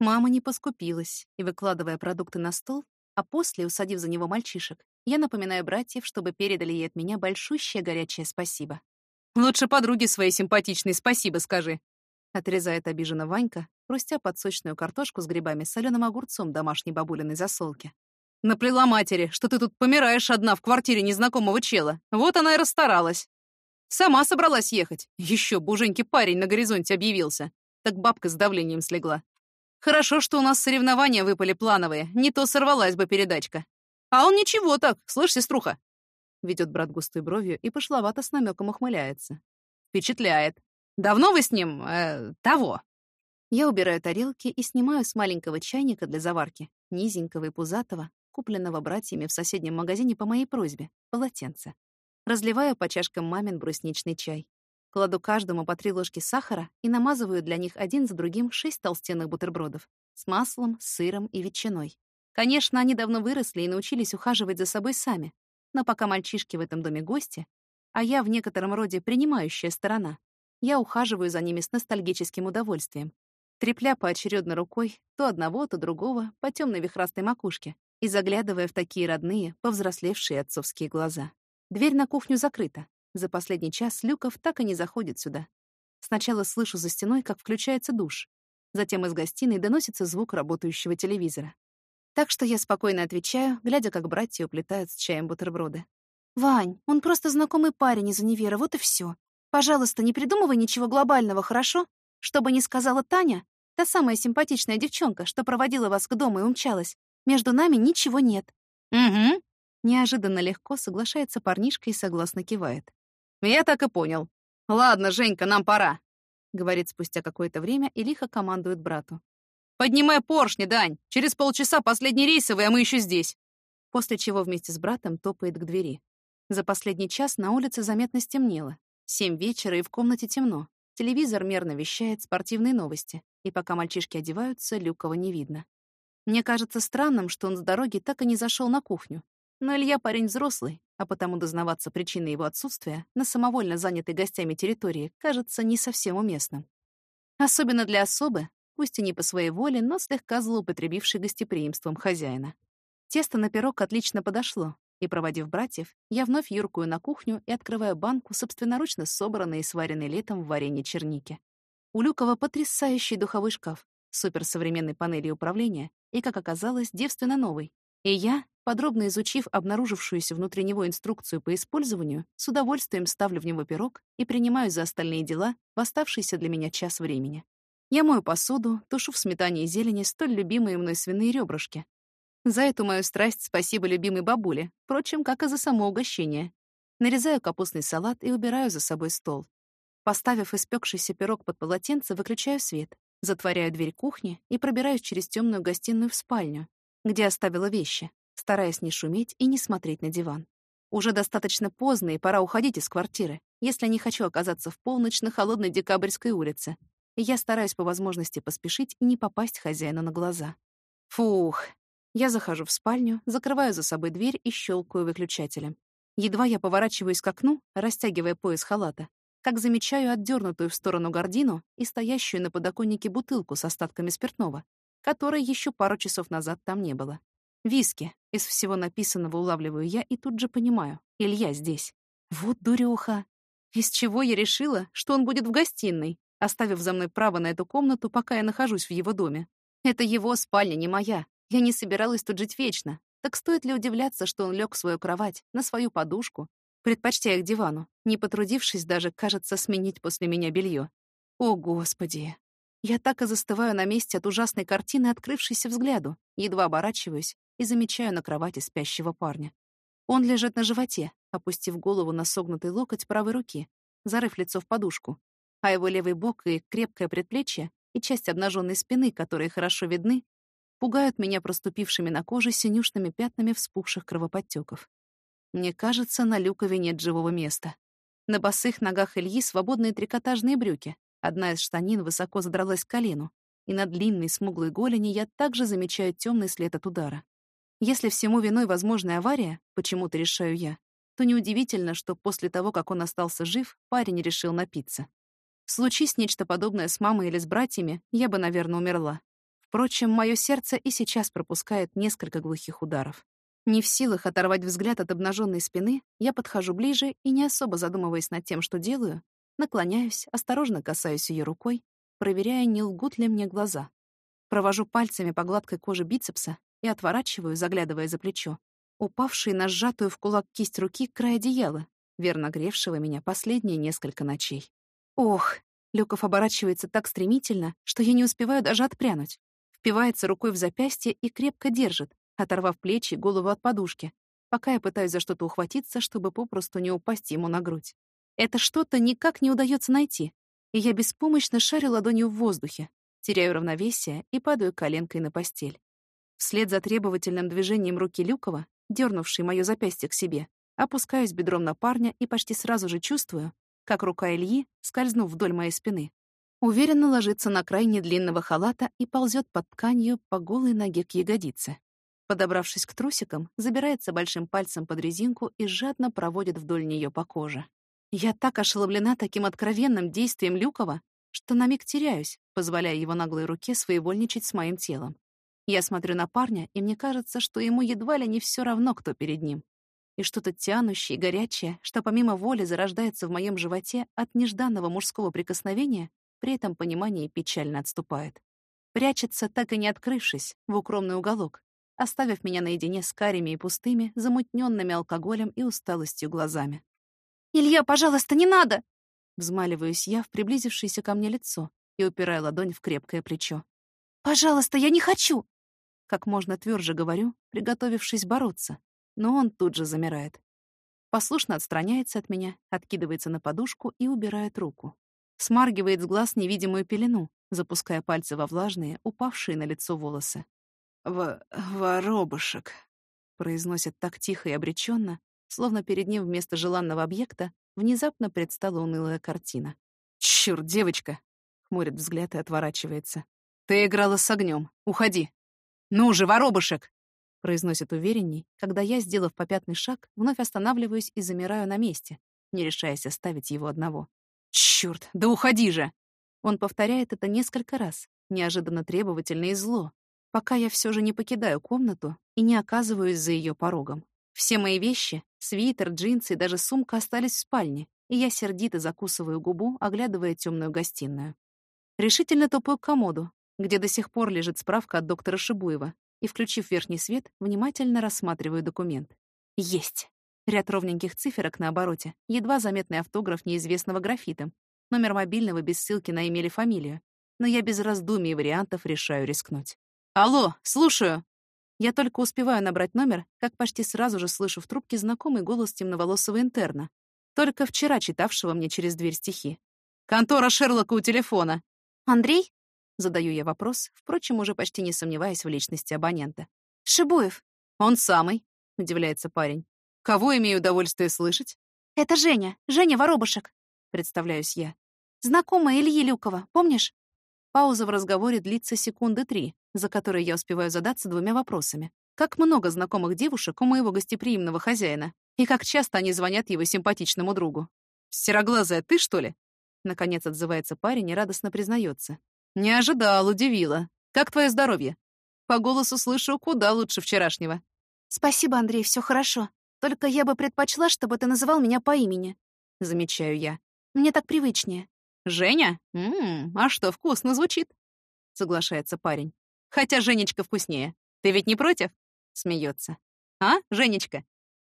Мама не поскупилась, и, выкладывая продукты на стол, а после, усадив за него мальчишек, я напоминаю братьев, чтобы передали ей от меня большущее горячее спасибо. «Лучше подруге своей симпатичной спасибо скажи», — отрезает обиженно Ванька, хрустя подсочную картошку с грибами с соленым огурцом домашней бабулиной засолки. «Наплела матери, что ты тут помираешь одна в квартире незнакомого чела. Вот она и расстаралась. Сама собралась ехать. Еще буженький парень на горизонте объявился. Так бабка с давлением слегла. Хорошо, что у нас соревнования выпали плановые, не то сорвалась бы передачка. А он ничего так, слышь, сеструха?» Ведет брат густой бровью и пошловато с намеком ухмыляется. «Впечатляет. Давно вы с ним... Э, того?» Я убираю тарелки и снимаю с маленького чайника для заварки, низенького и пузатого, купленного братьями в соседнем магазине по моей просьбе, полотенце. Разливаю по чашкам мамин брусничный чай. Кладу каждому по три ложки сахара и намазываю для них один за другим шесть толстенных бутербродов с маслом, сыром и ветчиной. Конечно, они давно выросли и научились ухаживать за собой сами, но пока мальчишки в этом доме гости, а я в некотором роде принимающая сторона, я ухаживаю за ними с ностальгическим удовольствием, трепля поочередно рукой то одного, то другого по темной вихрастой макушке и заглядывая в такие родные, повзрослевшие отцовские глаза. Дверь на кухню закрыта. За последний час Люков так и не заходит сюда. Сначала слышу за стеной, как включается душ. Затем из гостиной доносится звук работающего телевизора. Так что я спокойно отвечаю, глядя, как братья уплетают с чаем бутерброды. «Вань, он просто знакомый парень из универа, вот и все. Пожалуйста, не придумывай ничего глобального, хорошо? Чтобы не сказала Таня, та самая симпатичная девчонка, что проводила вас к дому и умчалась. Между нами ничего нет». «Угу», Неожиданно легко соглашается парнишка и согласно кивает. «Я так и понял. Ладно, Женька, нам пора», — говорит спустя какое-то время и лихо командует брату. «Поднимай поршни, Дань! Через полчаса последний рейсовый, а мы еще здесь!» После чего вместе с братом топает к двери. За последний час на улице заметно стемнело. Семь вечера и в комнате темно. Телевизор мерно вещает спортивные новости, и пока мальчишки одеваются, Люкова не видно. Мне кажется странным, что он с дороги так и не зашел на кухню, но Илья парень взрослый, а потому дознаваться причины его отсутствия на самовольно занятой гостями территории кажется не совсем уместным. Особенно для особы, пусть и не по своей воле, но слегка злоупотребившей гостеприимством хозяина. Тесто на пирог отлично подошло, и, проводив братьев, я вновь юркую на кухню и открываю банку, собственноручно собранной и сваренной летом в варенье черники. У Люкова потрясающий духовой шкаф, суперсовременной панели управления и, как оказалось, девственно новый. И я, Подробно изучив обнаружившуюся внутри него инструкцию по использованию, с удовольствием ставлю в него пирог и принимаюсь за остальные дела в оставшийся для меня час времени. Я мою посуду, тушу в сметане и зелени столь любимые мной свиные ребрышки. За эту мою страсть спасибо любимой бабуле, впрочем, как и за само угощение. Нарезаю капустный салат и убираю за собой стол. Поставив испекшийся пирог под полотенце, выключаю свет, затворяю дверь кухни и пробираюсь через темную гостиную в спальню, где оставила вещи стараясь не шуметь и не смотреть на диван. Уже достаточно поздно, и пора уходить из квартиры, если не хочу оказаться в полночь на холодной декабрьской улице. Я стараюсь по возможности поспешить и не попасть хозяину на глаза. Фух. Я захожу в спальню, закрываю за собой дверь и щелкаю выключателем. Едва я поворачиваюсь к окну, растягивая пояс халата, как замечаю отдернутую в сторону гордину и стоящую на подоконнике бутылку с остатками спиртного, которой еще пару часов назад там не было. Виски. Из всего написанного улавливаю я и тут же понимаю. Илья здесь. Вот дурёха. Из чего я решила, что он будет в гостиной, оставив за мной право на эту комнату, пока я нахожусь в его доме. Это его спальня, не моя. Я не собиралась тут жить вечно. Так стоит ли удивляться, что он лег в свою кровать, на свою подушку, предпочтя к дивану, не потрудившись даже, кажется, сменить после меня белье. О, Господи! Я так и застываю на месте от ужасной картины, открывшейся взгляду, едва оборачиваюсь и замечаю на кровати спящего парня. Он лежит на животе, опустив голову на согнутый локоть правой руки, зарыв лицо в подушку, а его левый бок и крепкое предплечье и часть обнаженной спины, которые хорошо видны, пугают меня проступившими на коже синюшными пятнами вспухших кровоподтеков. Мне кажется, на Люкове нет живого места. На босых ногах Ильи свободные трикотажные брюки. Одна из штанин высоко задралась к колену, и на длинной смуглой голени я также замечаю темный след от удара. Если всему виной возможная авария, почему-то решаю я, то неудивительно, что после того, как он остался жив, парень решил напиться. Случись нечто подобное с мамой или с братьями, я бы, наверное, умерла. Впрочем, мое сердце и сейчас пропускает несколько глухих ударов. Не в силах оторвать взгляд от обнаженной спины, я подхожу ближе и, не особо задумываясь над тем, что делаю, наклоняюсь, осторожно касаюсь ее рукой, проверяя, не лгут ли мне глаза. Провожу пальцами по гладкой коже бицепса и отворачиваю, заглядывая за плечо, упавший на сжатую в кулак кисть руки край одеяла, верно гревшего меня последние несколько ночей. Ох, Люков оборачивается так стремительно, что я не успеваю даже отпрянуть. Впивается рукой в запястье и крепко держит, оторвав плечи и голову от подушки, пока я пытаюсь за что-то ухватиться, чтобы попросту не упасть ему на грудь. Это что-то никак не удается найти, и я беспомощно шарю ладонью в воздухе, теряю равновесие и падаю коленкой на постель. Вслед за требовательным движением руки Люкова, дернувшей моё запястье к себе, опускаюсь бедром на парня и почти сразу же чувствую, как рука Ильи, скользнув вдоль моей спины, уверенно ложится на край недлинного халата и ползет под тканью по голой ноге к ягодице. Подобравшись к трусикам, забирается большим пальцем под резинку и жадно проводит вдоль нее по коже. Я так ошеломлена таким откровенным действием Люкова, что на миг теряюсь, позволяя его наглой руке своевольничать с моим телом. Я смотрю на парня, и мне кажется, что ему едва ли не все равно, кто перед ним. И что-то тянущее горячее, что помимо воли зарождается в моем животе от нежданного мужского прикосновения, при этом понимание печально отступает. Прячется, так и не открывшись, в укромный уголок, оставив меня наедине с карими и пустыми, замутненными алкоголем и усталостью глазами. «Илья, пожалуйста, не надо!» Взмаливаюсь я в приблизившееся ко мне лицо и упирая ладонь в крепкое плечо. «Пожалуйста, я не хочу!» Как можно тверже говорю, приготовившись бороться, но он тут же замирает. Послушно отстраняется от меня, откидывается на подушку и убирает руку. Смаргивает с глаз невидимую пелену, запуская пальцы во влажные, упавшие на лицо волосы. В «Воробушек», — произносит так тихо и обреченно, словно перед ним вместо желанного объекта внезапно предстала унылая картина. «Чёрт, девочка!» — хмурит взгляд и отворачивается. «Ты играла с огнем. Уходи!» «Ну же, воробушек!» — произносит уверенней, когда я, сделав попятный шаг, вновь останавливаюсь и замираю на месте, не решаясь оставить его одного. «Чёрт, да уходи же!» Он повторяет это несколько раз, неожиданно требовательно и зло, пока я все же не покидаю комнату и не оказываюсь за ее порогом. Все мои вещи, свитер, джинсы и даже сумка остались в спальне, и я сердито закусываю губу, оглядывая темную гостиную. Решительно топаю к комоду, где до сих пор лежит справка от доктора Шибуева, и, включив верхний свет, внимательно рассматриваю документ. Есть! Ряд ровненьких циферок на обороте, едва заметный автограф неизвестного графитом, номер мобильного без ссылки на имя или фамилию. Но я без раздумий и вариантов решаю рискнуть. «Алло, слушаю!» Я только успеваю набрать номер, как почти сразу же слышу в трубке знакомый голос темноволосого интерна, только вчера читавшего мне через дверь стихи. «Контора Шерлока у телефона!» «Андрей?» — задаю я вопрос, впрочем, уже почти не сомневаясь в личности абонента. «Шибуев!» «Он самый!» — удивляется парень. «Кого имею удовольствие слышать?» «Это Женя, Женя Воробушек», — представляюсь я. «Знакомая Ильи Люкова, помнишь?» Пауза в разговоре длится секунды три, за которые я успеваю задаться двумя вопросами. Как много знакомых девушек у моего гостеприимного хозяина? И как часто они звонят его симпатичному другу? «Сероглазая, ты, что ли?» Наконец отзывается парень и радостно признается. «Не ожидал, удивила. Как твое здоровье? По голосу слышу, куда лучше вчерашнего». «Спасибо, Андрей, все хорошо. Только я бы предпочла, чтобы ты называл меня по имени». Замечаю я. «Мне так привычнее». «Женя? М -м, а что, вкусно звучит?» Соглашается парень. Хотя Женечка вкуснее. Ты ведь не против?» Смеется. «А, Женечка?»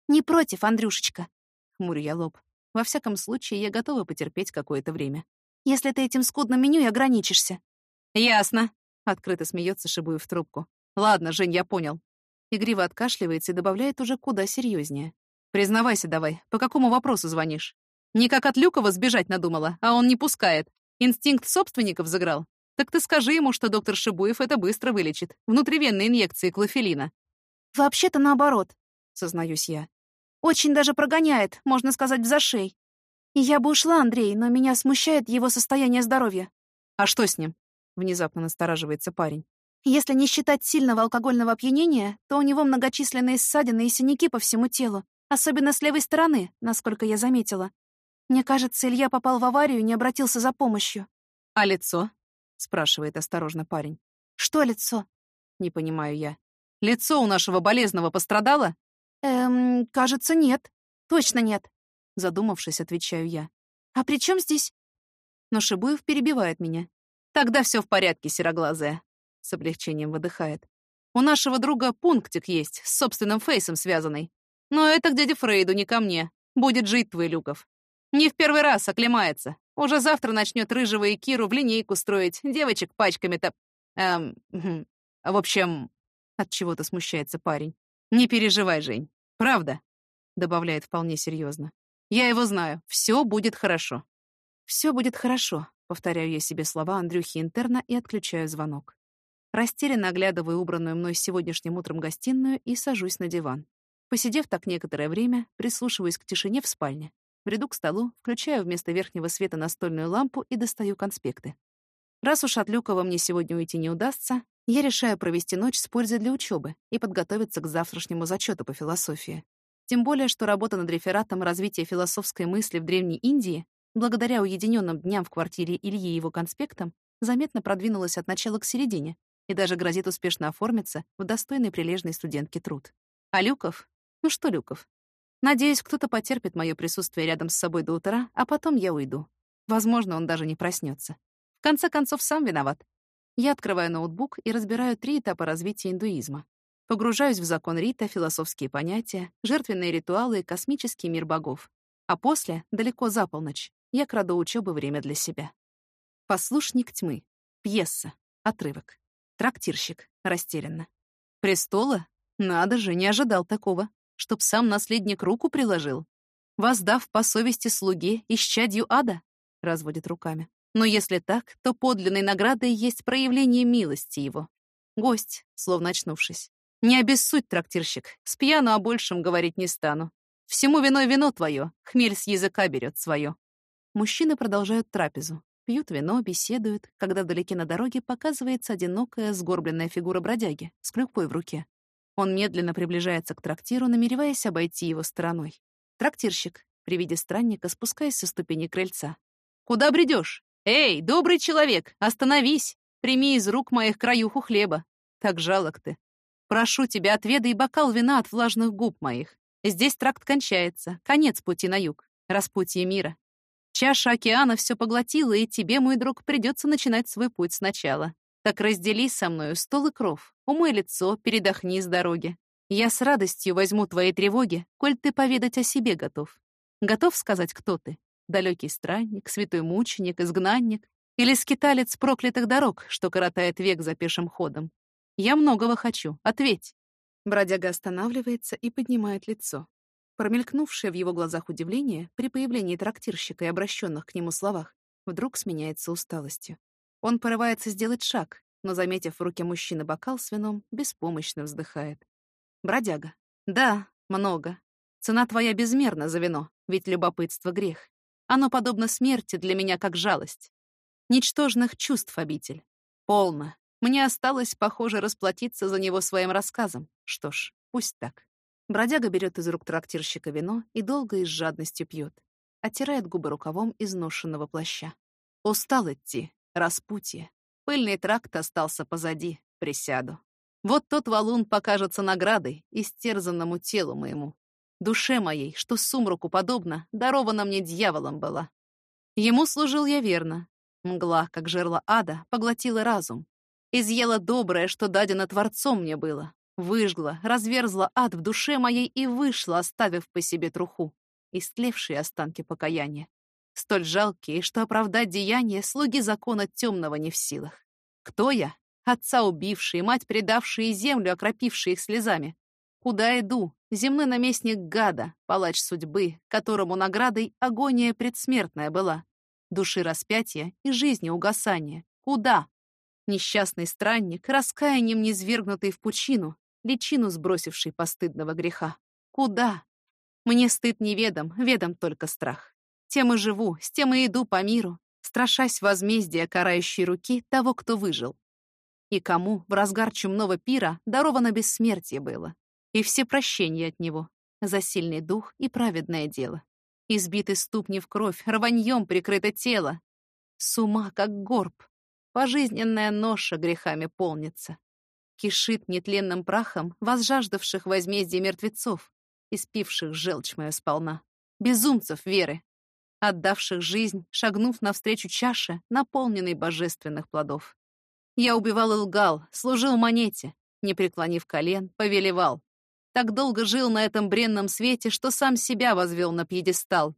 «Не против, Андрюшечка», — хмурю я лоб. Во всяком случае, я готова потерпеть какое-то время. «Если ты этим скудным меню и ограничишься». «Ясно», — открыто смеется, шибую в трубку. «Ладно, Жень, я понял». Игриво откашливается и добавляет уже куда серьезнее. «Признавайся давай, по какому вопросу звонишь? Не как от Люкова сбежать надумала, а он не пускает. Инстинкт собственников заграл. Так ты скажи ему, что доктор Шибуев это быстро вылечит. Внутривенные инъекции клофелина. Вообще-то наоборот, сознаюсь я. Очень даже прогоняет, можно сказать, в зашей. И я бы ушла, Андрей, но меня смущает его состояние здоровья. А что с ним? Внезапно настораживается парень. Если не считать сильного алкогольного опьянения, то у него многочисленные ссадины и синяки по всему телу, особенно с левой стороны, насколько я заметила. Мне кажется, Илья попал в аварию и не обратился за помощью. А лицо? — спрашивает осторожно парень. Что лицо? Не понимаю я. Лицо у нашего болезного пострадало? Эм, кажется, нет. Точно нет. Задумавшись, отвечаю я. А при чем здесь? Но Шибуев перебивает меня. Тогда все в порядке, сероглазая. С облегчением выдыхает. У нашего друга пунктик есть, с собственным фейсом связанный. Но это к дяде Фрейду, не ко мне. Будет жить твой Люков. Не в первый раз оклемается. Уже завтра начнет Рыжего и Киру в линейку строить, девочек пачками-то... Эм... В общем... От чего то смущается парень. Не переживай, Жень. Правда? Добавляет вполне серьезно. Я его знаю. Все будет хорошо. Все будет хорошо. Повторяю я себе слова Андрюхи интерна и отключаю звонок. Растерянно оглядываю убранную мной сегодняшним утром гостиную и сажусь на диван. Посидев так некоторое время, прислушиваюсь к тишине в спальне. Бреду к столу, включаю вместо верхнего света настольную лампу и достаю конспекты. Раз уж от Люкова мне сегодня уйти не удастся, я решаю провести ночь с пользой для учебы и подготовиться к завтрашнему зачету по философии. Тем более, что работа над рефератом развития философской мысли в Древней Индии, благодаря уединенным дням в квартире Ильи и его конспектам, заметно продвинулась от начала к середине и даже грозит успешно оформиться в достойный прилежной студентке труд. А Люков? Ну что Люков? Надеюсь, кто-то потерпит мое присутствие рядом с собой до утра, а потом я уйду. Возможно, он даже не проснется. В конце концов, сам виноват. Я открываю ноутбук и разбираю три этапа развития индуизма. Погружаюсь в закон Рита, философские понятия, жертвенные ритуалы и космический мир богов. А после, далеко за полночь, я краду учебы время для себя. Послушник тьмы. Пьеса. Отрывок. Трактирщик. Растерянно. Престола? Надо же, не ожидал такого. Чтоб сам наследник руку приложил. Воздав по совести слуге исчадью ада? Разводит руками. Но если так, то подлинной наградой есть проявление милости его. Гость, словно очнувшись. Не обессудь, трактирщик, с пьяну о большем говорить не стану. Всему виной вино твое, хмель с языка берет свое. Мужчины продолжают трапезу. Пьют вино, беседуют, когда вдалеке на дороге показывается одинокая сгорбленная фигура бродяги с клюкой в руке. Он медленно приближается к трактиру, намереваясь обойти его стороной. Трактирщик, при виде странника, спускаясь со ступени крыльца. «Куда бредешь? Эй, добрый человек, остановись! Прими из рук моих краюху хлеба. Так жалок ты. Прошу тебя, отведай бокал вина от влажных губ моих. Здесь тракт кончается, конец пути на юг, распутье мира. Чаша океана все поглотила, и тебе, мой друг, придется начинать свой путь сначала. Так раздели со мною стол и кров, умой лицо, передохни с дороги. Я с радостью возьму твои тревоги, коль ты поведать о себе готов. Готов сказать, кто ты? Далекий странник, святой мученик, изгнанник или скиталец проклятых дорог, что коротает век за пешим ходом? Я многого хочу, ответь. Бродяга останавливается и поднимает лицо. Промелькнувшее в его глазах удивление при появлении трактирщика и обращенных к нему словах вдруг сменяется усталостью. Он порывается сделать шаг, но, заметив в руке мужчины бокал с вином, беспомощно вздыхает. «Бродяга. Да, много. Цена твоя безмерна за вино, ведь любопытство — грех. Оно подобно смерти для меня как жалость. Ничтожных чувств обитель. Полно. Мне осталось, похоже, расплатиться за него своим рассказом. Что ж, пусть так. Бродяга берет из рук трактирщика вино и долго и с жадностью пьет. Оттирает губы рукавом изношенного плаща. Устал идти, распутье. Пыльный тракт остался позади, присяду. Вот тот валун покажется наградой истерзанному телу моему. Душе моей, что сумраку подобно, дарована мне дьяволом была. Ему служил я верно. Мгла, как жерла ада, поглотила разум. Изъела доброе, что дадено Творцом мне было. Выжгла, разверзла ад в душе моей и вышла, оставив по себе труху, истлевшие останки покаяния. Столь жалкие, что оправдать деяния слуги закона темного не в силах. Кто я? Отца убившие, мать предавшие землю, окропившие их слезами. Куда иду? Земной наместник гада, палач судьбы, которому наградой агония предсмертная была. Души распятия и жизни угасания. Куда? Несчастный странник, раскаянием низвергнутый в пучину, личину сбросивший постыдного греха. Куда? Мне стыд неведом, ведом только страх. Тем и живу, с тем и иду по миру, страшась возмездия карающей руки того, кто выжил. И кому в разгар чумного пира даровано бессмертие было, и все прощения от него за сильный дух и праведное дело. Избиты ступни в кровь, рваньем прикрыто тело. С ума, как горб. Пожизненная ноша грехами полнится. Кишит нетленным прахом возжаждавших возмездия мертвецов, испивших желчь мою сполна, безумцев веры, отдавших жизнь, шагнув навстречу чаше, наполненной божественных плодов. Я убивал и лгал, служил монете, не преклонив колен, повелевал. Так долго жил на этом бренном свете, что сам себя возвел на пьедестал.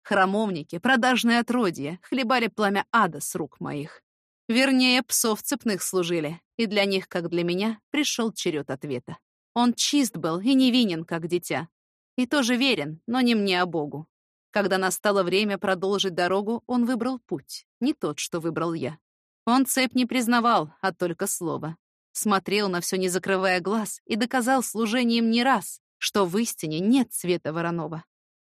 Храмовники, продажные отродья, хлебали пламя ада с рук моих. Вернее, псов цепных служили, и для них, как для меня, пришел черед ответа. Он чист был и невинен, как дитя. И тоже верен, но не мне, а Богу. Когда настало время продолжить дорогу, он выбрал путь, не тот, что выбрал я. Он цепь не признавал, а только слово. Смотрел на все, не закрывая глаз, и доказал служением не раз, что в истине нет цвета Воронова.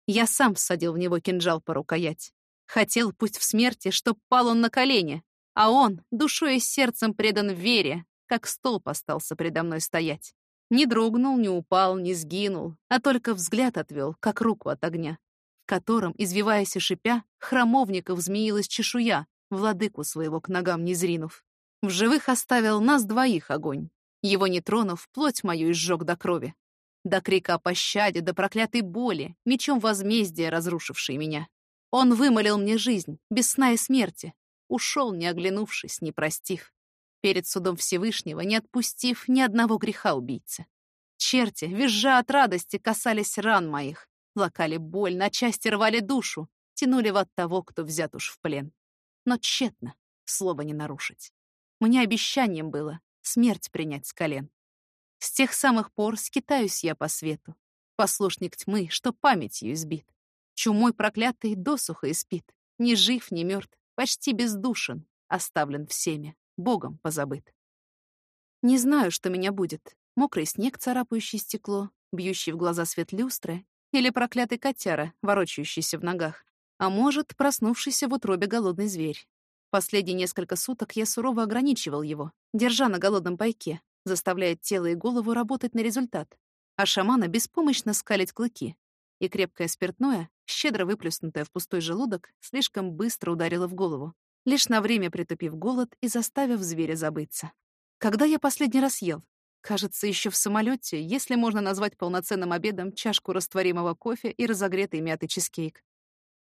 Я сам всадил в него кинжал по рукоять. Хотел, пусть в смерти, чтоб пал он на колени, а он, душой и сердцем предан вере, как столб остался предо мной стоять. Не дрогнул, не упал, не сгинул, а только взгляд отвел, как руку от огня, в котором, извиваясь и шипя, храмовников змеилась чешуя, владыку своего к ногам не зринув. В живых оставил нас двоих огонь. Его не тронув, плоть мою изжег до крови. До крика о пощаде, до проклятой боли, мечом возмездия разрушившей меня. Он вымолил мне жизнь, без сна и смерти, ушел, не оглянувшись, не простив. Перед судом Всевышнего, не отпустив ни одного греха убийцы. Черти, визжа от радости, касались ран моих, лакали боль, на части рвали душу, тянули в от того, кто взят уж в плен. Но тщетно, слово не нарушить. Мне обещанием было смерть принять с колен. С тех самых пор скитаюсь я по свету, послушник тьмы, что памятью избит. Чумой проклятый досуха спит, ни жив, ни мертв, почти бездушен, оставлен всеми, Богом позабыт. Не знаю, что меня будет. Мокрый снег, царапающий стекло, бьющий в глаза свет люстры, или проклятый котяра, ворочающийся в ногах, а может, проснувшийся в утробе голодный зверь. Последние несколько суток я сурово ограничивал его, держа на голодном пайке, заставляя тело и голову работать на результат, а шамана беспомощно скалить клыки, и крепкое спиртное, щедро выплюснутое в пустой желудок, слишком быстро ударило в голову, лишь на время притупив голод и заставив зверя забыться. Когда я последний раз ел? Кажется, еще в самолете, если можно назвать полноценным обедом чашку растворимого кофе и разогретый мятый чизкейк.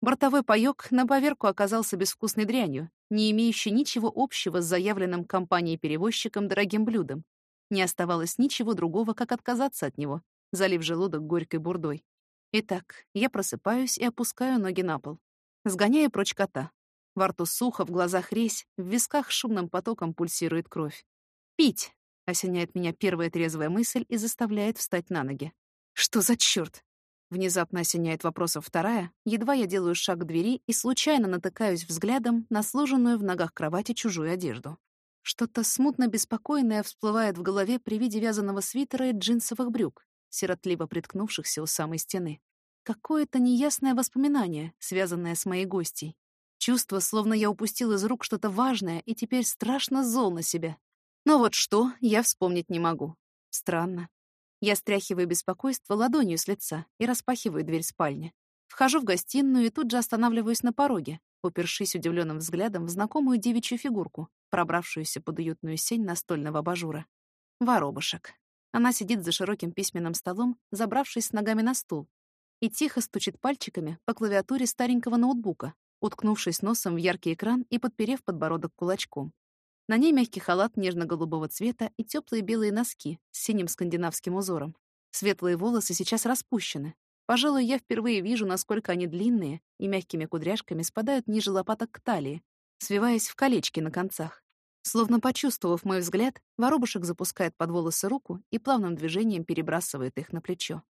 Бортовой паёк на поверку оказался безвкусной дрянью, не имеющей ничего общего с заявленным компанией-перевозчиком дорогим блюдом. Не оставалось ничего другого, как отказаться от него, залив желудок горькой бурдой. Итак, я просыпаюсь и опускаю ноги на пол. Сгоняю прочь кота. Во рту сухо, в глазах резь, в висках шумным потоком пульсирует кровь. «Пить!» — осеняет меня первая трезвая мысль и заставляет встать на ноги. «Что за чёрт?» Внезапно осеняет вопросом вторая, едва я делаю шаг к двери и случайно натыкаюсь взглядом на сложенную в ногах кровати чужую одежду. Что-то смутно беспокойное всплывает в голове при виде вязаного свитера и джинсовых брюк, сиротливо приткнувшихся у самой стены. Какое-то неясное воспоминание, связанное с моей гостьей. Чувство, словно я упустил из рук что-то важное и теперь страшно зол на себя. Но вот что, я вспомнить не могу. Странно. Я стряхиваю беспокойство ладонью с лица и распахиваю дверь спальни. Вхожу в гостиную и тут же останавливаюсь на пороге, упершись удивленным взглядом в знакомую девичью фигурку, пробравшуюся под уютную сень настольного абажура. Воробушек. Она сидит за широким письменным столом, забравшись с ногами на стул, и тихо стучит пальчиками по клавиатуре старенького ноутбука, уткнувшись носом в яркий экран и подперев подбородок кулачком. На ней мягкий халат нежно-голубого цвета и теплые белые носки с синим скандинавским узором. Светлые волосы сейчас распущены. Пожалуй, я впервые вижу, насколько они длинные и мягкими кудряшками спадают ниже лопаток к талии, свиваясь в колечки на концах. Словно почувствовав мой взгляд, воробушек запускает под волосы руку и плавным движением перебрасывает их на плечо.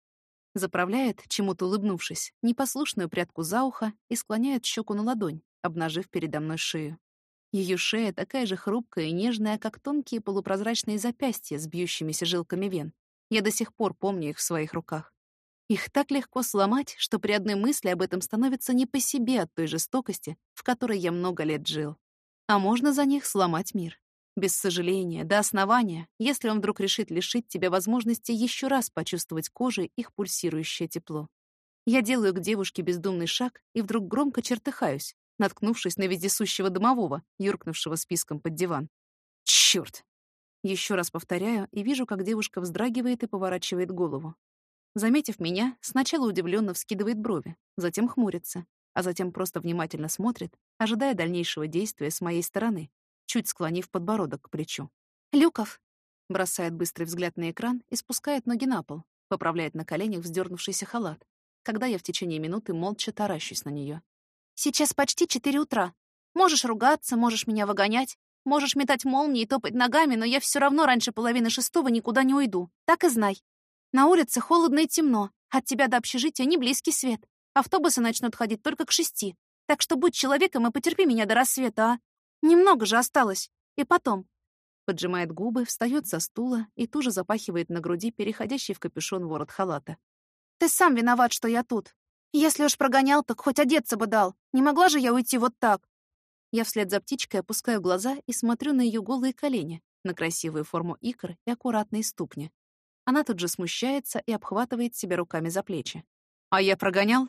Заправляет, чему-то улыбнувшись, непослушную прядку за ухо и склоняет щеку на ладонь, обнажив передо мной шею. Ее шея такая же хрупкая и нежная, как тонкие полупрозрачные запястья с бьющимися жилками вен. Я до сих пор помню их в своих руках. Их так легко сломать, что при одной мысли об этом становится не по себе от той жестокости, в которой я много лет жил. А можно за них сломать мир. Без сожаления, до основания, если он вдруг решит лишить тебя возможности еще раз почувствовать кожей их пульсирующее тепло. Я делаю к девушке бездумный шаг и вдруг громко чертыхаюсь, наткнувшись на вездесущего домового, юркнувшего списком под диван. Чёрт! Еще раз повторяю и вижу, как девушка вздрагивает и поворачивает голову. Заметив меня, сначала удивленно вскидывает брови, затем хмурится, а затем просто внимательно смотрит, ожидая дальнейшего действия с моей стороны, чуть склонив подбородок к плечу. «Люков!» — бросает быстрый взгляд на экран и спускает ноги на пол, поправляет на коленях вздернувшийся халат, когда я в течение минуты молча таращусь на нее. «Сейчас почти четыре утра. Можешь ругаться, можешь меня выгонять, можешь метать молнии и топать ногами, но я все равно раньше половины шестого никуда не уйду. Так и знай. На улице холодно и темно. От тебя до общежития не близкий свет. Автобусы начнут ходить только к шести. Так что будь человеком и потерпи меня до рассвета, а? Немного же осталось. И потом. Поджимает губы, встает со стула и туже запахивает на груди переходящий в капюшон ворот халата. Ты сам виноват, что я тут. Если уж прогонял, так хоть одеться бы дал. Не могла же я уйти вот так. Я вслед за птичкой опускаю глаза и смотрю на ее голые колени, на красивую форму икр и аккуратные ступни. Она тут же смущается и обхватывает себя руками за плечи. «А я прогонял?»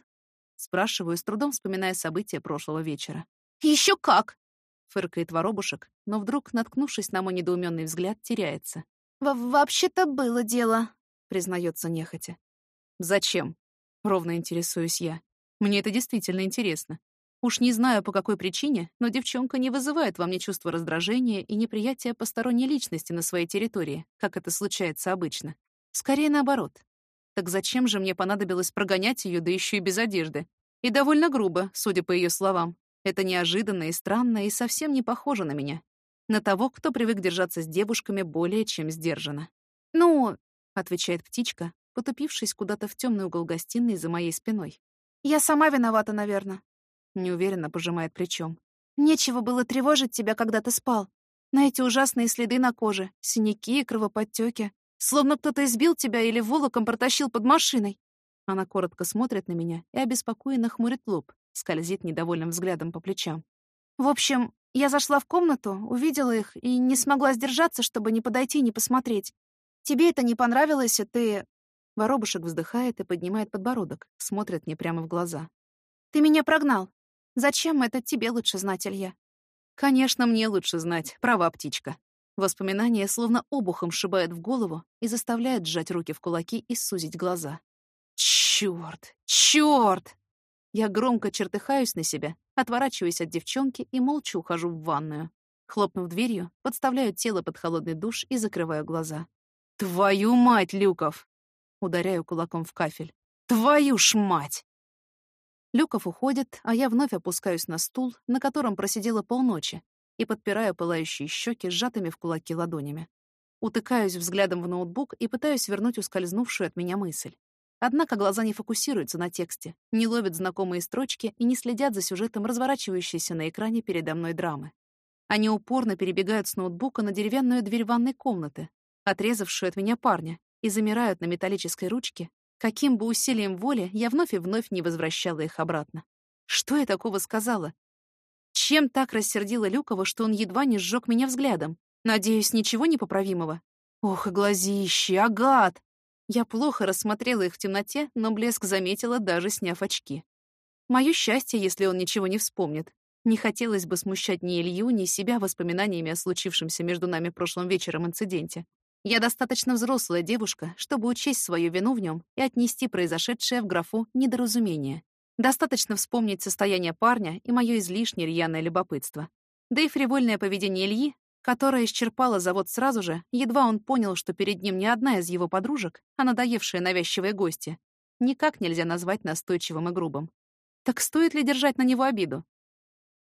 Спрашиваю, с трудом вспоминая события прошлого вечера. Еще как!» — фыркает воробушек, но вдруг, наткнувшись на мой недоуменный взгляд, теряется. «Вообще-то было дело», — признается нехотя. «Зачем?» — ровно интересуюсь я. «Мне это действительно интересно. Уж не знаю, по какой причине, но девчонка не вызывает во мне чувства раздражения и неприятия посторонней личности на своей территории, как это случается обычно. Скорее наоборот. Так зачем же мне понадобилось прогонять ее, да еще и без одежды? И довольно грубо, судя по ее словам. Это неожиданно и странно, и совсем не похоже на меня. На того, кто привык держаться с девушками более чем сдержанно. «Ну», — отвечает птичка, потупившись куда-то в темный угол гостиной за моей спиной. «Я сама виновата, наверное. Неуверенно пожимает плечом. Нечего было тревожить тебя, когда ты спал. На эти ужасные следы на коже, синяки и кровоподтёки. Словно кто-то избил тебя или волоком протащил под машиной. Она коротко смотрит на меня и обеспокоенно хмурит лоб, скользит недовольным взглядом по плечам. В общем, я зашла в комнату, увидела их и не смогла сдержаться, чтобы не подойти и не посмотреть. Тебе это не понравилось, и ты... Воробушек вздыхает и поднимает подбородок, смотрит мне прямо в глаза. Ты меня прогнал. Зачем это тебе лучше знать, Илья? Конечно, мне лучше знать, права птичка. Воспоминания словно обухом сшибают в голову и заставляют сжать руки в кулаки и сузить глаза. Чёрт! Чёрт! Я громко чертыхаюсь на себя, отворачиваюсь от девчонки и молча ухожу в ванную. Хлопнув дверью, подставляю тело под холодный душ и закрываю глаза. «Твою мать, Люков!» Ударяю кулаком в кафель. «Твою ж мать!» Люков уходит, а я вновь опускаюсь на стул, на котором просидела полночи, и подпираю пылающие щеки сжатыми в кулаки ладонями. Утыкаюсь взглядом в ноутбук и пытаюсь вернуть ускользнувшую от меня мысль. Однако глаза не фокусируются на тексте, не ловят знакомые строчки и не следят за сюжетом разворачивающейся на экране передо мной драмы. Они упорно перебегают с ноутбука на деревянную дверь ванной комнаты, отрезавшую от меня парня, и замирают на металлической ручке, Каким бы усилием воли я вновь и вновь не возвращала их обратно. Что я такого сказала? Чем так рассердила Люкова, что он едва не сжег меня взглядом? Надеюсь, ничего непоправимого? Ох, и глазищи, агат! Я плохо рассмотрела их в темноте, но блеск заметила, даже сняв очки. Моё счастье, если он ничего не вспомнит. Не хотелось бы смущать ни Илью, ни себя воспоминаниями о случившемся между нами прошлым вечером инциденте. Я достаточно взрослая девушка, чтобы учесть свою вину в нем и отнести произошедшее в графу недоразумение. Достаточно вспомнить состояние парня и мое излишне рьяное любопытство. Да и фривольное поведение Ильи, которое исчерпало завод сразу же, едва он понял, что перед ним не одна из его подружек, а надоевшая навязчивая гостья, никак нельзя назвать настойчивым и грубым. Так стоит ли держать на него обиду?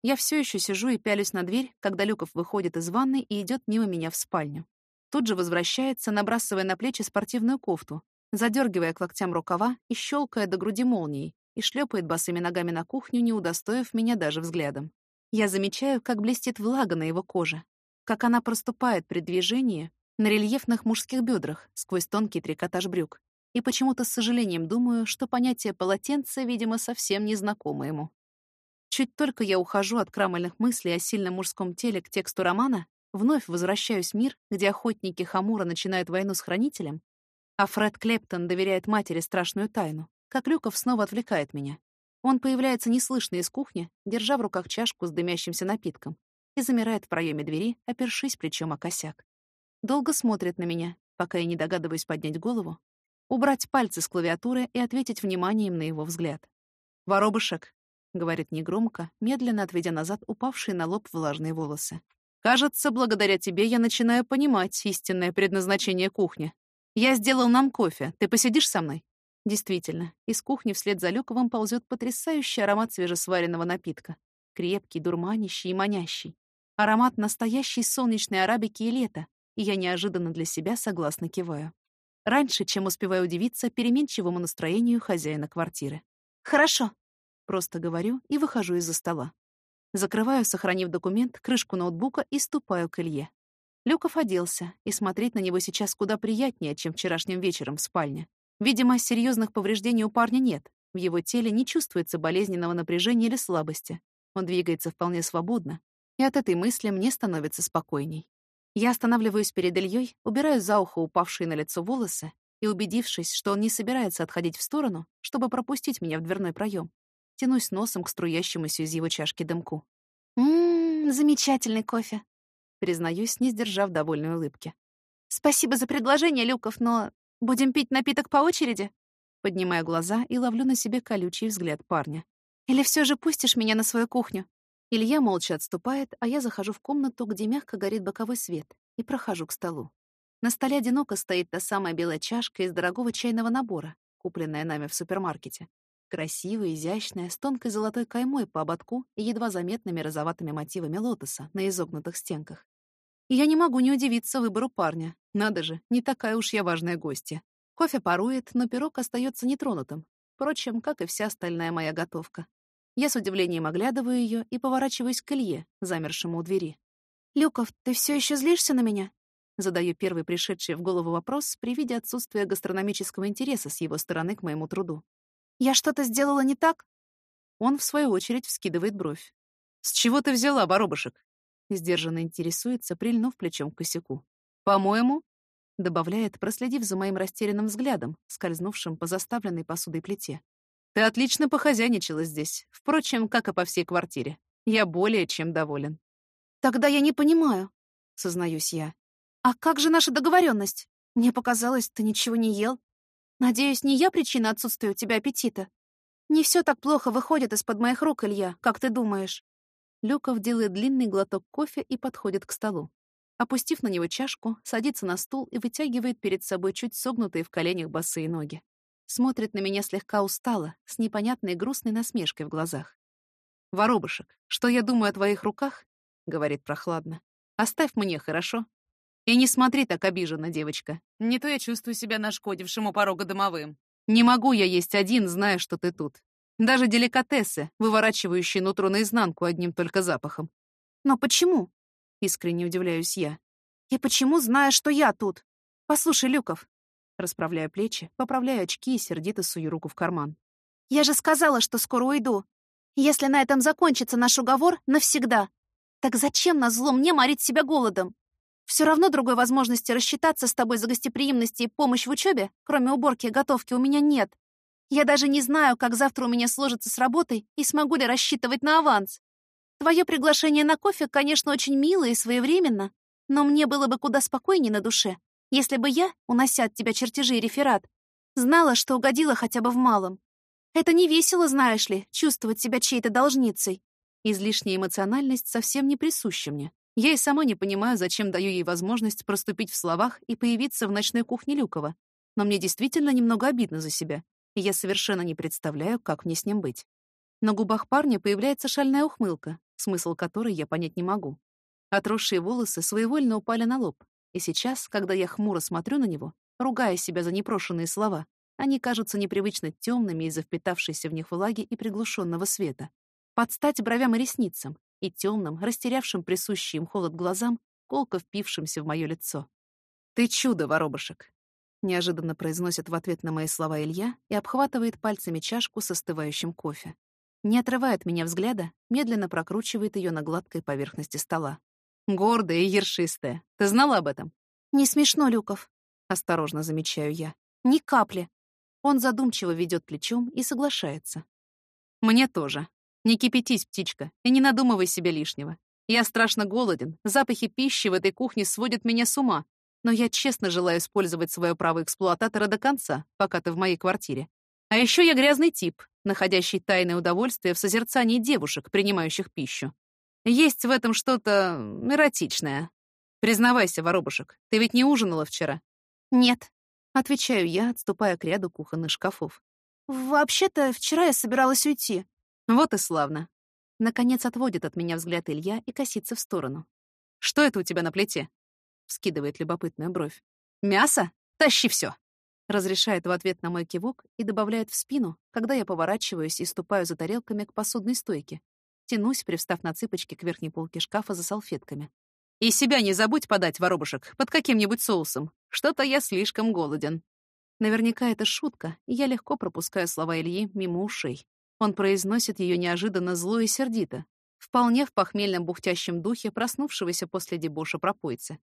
Я все еще сижу и пялюсь на дверь, когда Люков выходит из ванной и идет мимо меня в спальню. Тут же возвращается, набрасывая на плечи спортивную кофту, задергивая к локтям рукава и щелкая до груди молнией, и шлепает босыми ногами на кухню, не удостоив меня даже взглядом. Я замечаю, как блестит влага на его коже, как она проступает при движении на рельефных мужских бедрах сквозь тонкий трикотаж брюк, и почему-то с сожалением думаю, что понятие полотенца, видимо, совсем не знакомо ему. Чуть только я ухожу от крамольных мыслей о сильном мужском теле к тексту романа, Вновь возвращаюсь в мир, где охотники Хамура начинают войну с Хранителем, а Фред Клептон доверяет матери страшную тайну, как Люков снова отвлекает меня. Он появляется неслышно из кухни, держа в руках чашку с дымящимся напитком, и замирает в проеме двери, опершись плечом о косяк. Долго смотрит на меня, пока я не догадываюсь поднять голову, убрать пальцы с клавиатуры и ответить вниманием на его взгляд. «Воробышек», — говорит негромко, медленно отведя назад упавшие на лоб влажные волосы. «Кажется, благодаря тебе я начинаю понимать истинное предназначение кухни. Я сделал нам кофе. Ты посидишь со мной?» Действительно, из кухни вслед за Люковым ползет потрясающий аромат свежесваренного напитка. Крепкий, дурманящий и манящий. Аромат настоящей солнечной арабики и лета, и я неожиданно для себя согласно киваю. Раньше, чем успеваю удивиться переменчивому настроению хозяина квартиры. «Хорошо», — просто говорю и выхожу из-за стола. Закрываю, сохранив документ, крышку ноутбука и ступаю к Илье. Люков оделся, и смотреть на него сейчас куда приятнее, чем вчерашним вечером в спальне. Видимо, серьезных повреждений у парня нет. В его теле не чувствуется болезненного напряжения или слабости. Он двигается вполне свободно, и от этой мысли мне становится спокойней. Я останавливаюсь перед Ильей, убираю за ухо упавшие на лицо волосы и, убедившись, что он не собирается отходить в сторону, чтобы пропустить меня в дверной проем, тянусь носом к струящемуся из его чашки дымку. «Ммм, замечательный кофе», признаюсь, не сдержав довольной улыбки. «Спасибо за предложение, Люков, но будем пить напиток по очереди?» Поднимаю глаза и ловлю на себе колючий взгляд парня. «Или все же пустишь меня на свою кухню?» Илья молча отступает, а я захожу в комнату, где мягко горит боковой свет, и прохожу к столу. На столе одиноко стоит та самая белая чашка из дорогого чайного набора, купленная нами в супермаркете. Красивая, изящная, с тонкой золотой каймой по ободку и едва заметными розоватыми мотивами лотоса на изогнутых стенках. И я не могу не удивиться выбору парня. Надо же, не такая уж я важная гостья. Кофе парует, но пирог остается нетронутым. Впрочем, как и вся остальная моя готовка. Я с удивлением оглядываю ее и поворачиваюсь к Илье, замершему у двери. «Люков, ты все еще злишься на меня?» Задаю первый пришедший в голову вопрос при виде отсутствия гастрономического интереса с его стороны к моему труду. Я что-то сделала не так? Он, в свою очередь, вскидывает бровь. «С чего ты взяла, воробушек?» Сдержанно интересуется, прильнув плечом к косяку. «По-моему?» — добавляет, проследив за моим растерянным взглядом, скользнувшим по заставленной посудой плите. «Ты отлично похозяйничала здесь, впрочем, как и по всей квартире. Я более чем доволен». «Тогда я не понимаю», — сознаюсь я. «А как же наша договоренность? Мне показалось, ты ничего не ел. Надеюсь, не я причина отсутствия у тебя аппетита? Не все так плохо выходит из-под моих рук, Илья, как ты думаешь?» Люков делает длинный глоток кофе и подходит к столу. Опустив на него чашку, садится на стул и вытягивает перед собой чуть согнутые в коленях босые ноги. Смотрит на меня слегка устало, с непонятной грустной насмешкой в глазах. «Воробушек, что я думаю о твоих руках?» — говорит прохладно. «Оставь мне, хорошо? И не смотри так обиженно, девочка. Не то я чувствую себя нашкодившим у порога домовым. Не могу я есть один, зная, что ты тут. Даже деликатесы, выворачивающие нутро наизнанку одним только запахом. Но почему? Искренне удивляюсь я. И почему, зная, что я тут? Послушай, Люков. Расправляю плечи, поправляю очки и сердито сую руку в карман. Я же сказала, что скоро уйду. Если на этом закончится наш уговор навсегда, так зачем на зло мне морить себя голодом? Все равно другой возможности рассчитаться с тобой за гостеприимность и помощь в учебе, кроме уборки и готовки, у меня нет. Я даже не знаю, как завтра у меня сложится с работой и смогу ли рассчитывать на аванс. Твое приглашение на кофе, конечно, очень мило и своевременно, но мне было бы куда спокойнее на душе, если бы я, унося от тебя чертежи и реферат, знала, что угодила хотя бы в малом. Это не весело, знаешь ли, чувствовать себя чьей-то должницей. Излишняя эмоциональность совсем не присуща мне. Я и сама не понимаю, зачем даю ей возможность проступить в словах и появиться в ночной кухне Люкова. Но мне действительно немного обидно за себя, и я совершенно не представляю, как мне с ним быть. На губах парня появляется шальная ухмылка, смысл которой я понять не могу. Отросшие волосы своевольно упали на лоб, и сейчас, когда я хмуро смотрю на него, ругая себя за непрошенные слова, они кажутся непривычно темными из-за впитавшейся в них влаги и приглушенного света. Под стать бровям и ресницам, и темным, растерявшим присущий им холод глазам, колко впившимся в мое лицо. «Ты чудо, воробушек!» Неожиданно произносит в ответ на мои слова Илья и обхватывает пальцами чашку с остывающим кофе. Не отрывает меня взгляда, медленно прокручивает ее на гладкой поверхности стола. «Гордая и ершистая. Ты знала об этом?» «Не смешно, Люков», — осторожно замечаю я. «Ни капли». Он задумчиво ведет плечом и соглашается. Мне тоже. Не кипятись, птичка, и не надумывай себе лишнего. Я страшно голоден, запахи пищи в этой кухне сводят меня с ума, но я честно желаю использовать свое право эксплуататора до конца, пока ты в моей квартире. А еще я грязный тип, находящий тайное удовольствие в созерцании девушек, принимающих пищу. Есть в этом что-то эротичное. Признавайся, воробушек, ты ведь не ужинала вчера? Нет, отвечаю я, отступая к ряду кухонных шкафов. Вообще-то, вчера я собиралась уйти. Вот и славно. Наконец отводит от меня взгляд Илья и косится в сторону. «Что это у тебя на плите?» — вскидывает любопытную бровь. «Мясо? Тащи все. Разрешает в ответ на мой кивок и добавляет в спину, когда я поворачиваюсь и ступаю за тарелками к посудной стойке. Тянусь, привстав на цыпочки к верхней полке шкафа за салфетками. «И себя не забудь подать, воробушек, под каким-нибудь соусом. Что-то я слишком голоден». Наверняка это шутка, и я легко пропускаю слова Ильи мимо ушей. Он произносит ее неожиданно зло и сердито, вполне в похмельном бухтящем духе проснувшегося после дебоша пропойцы.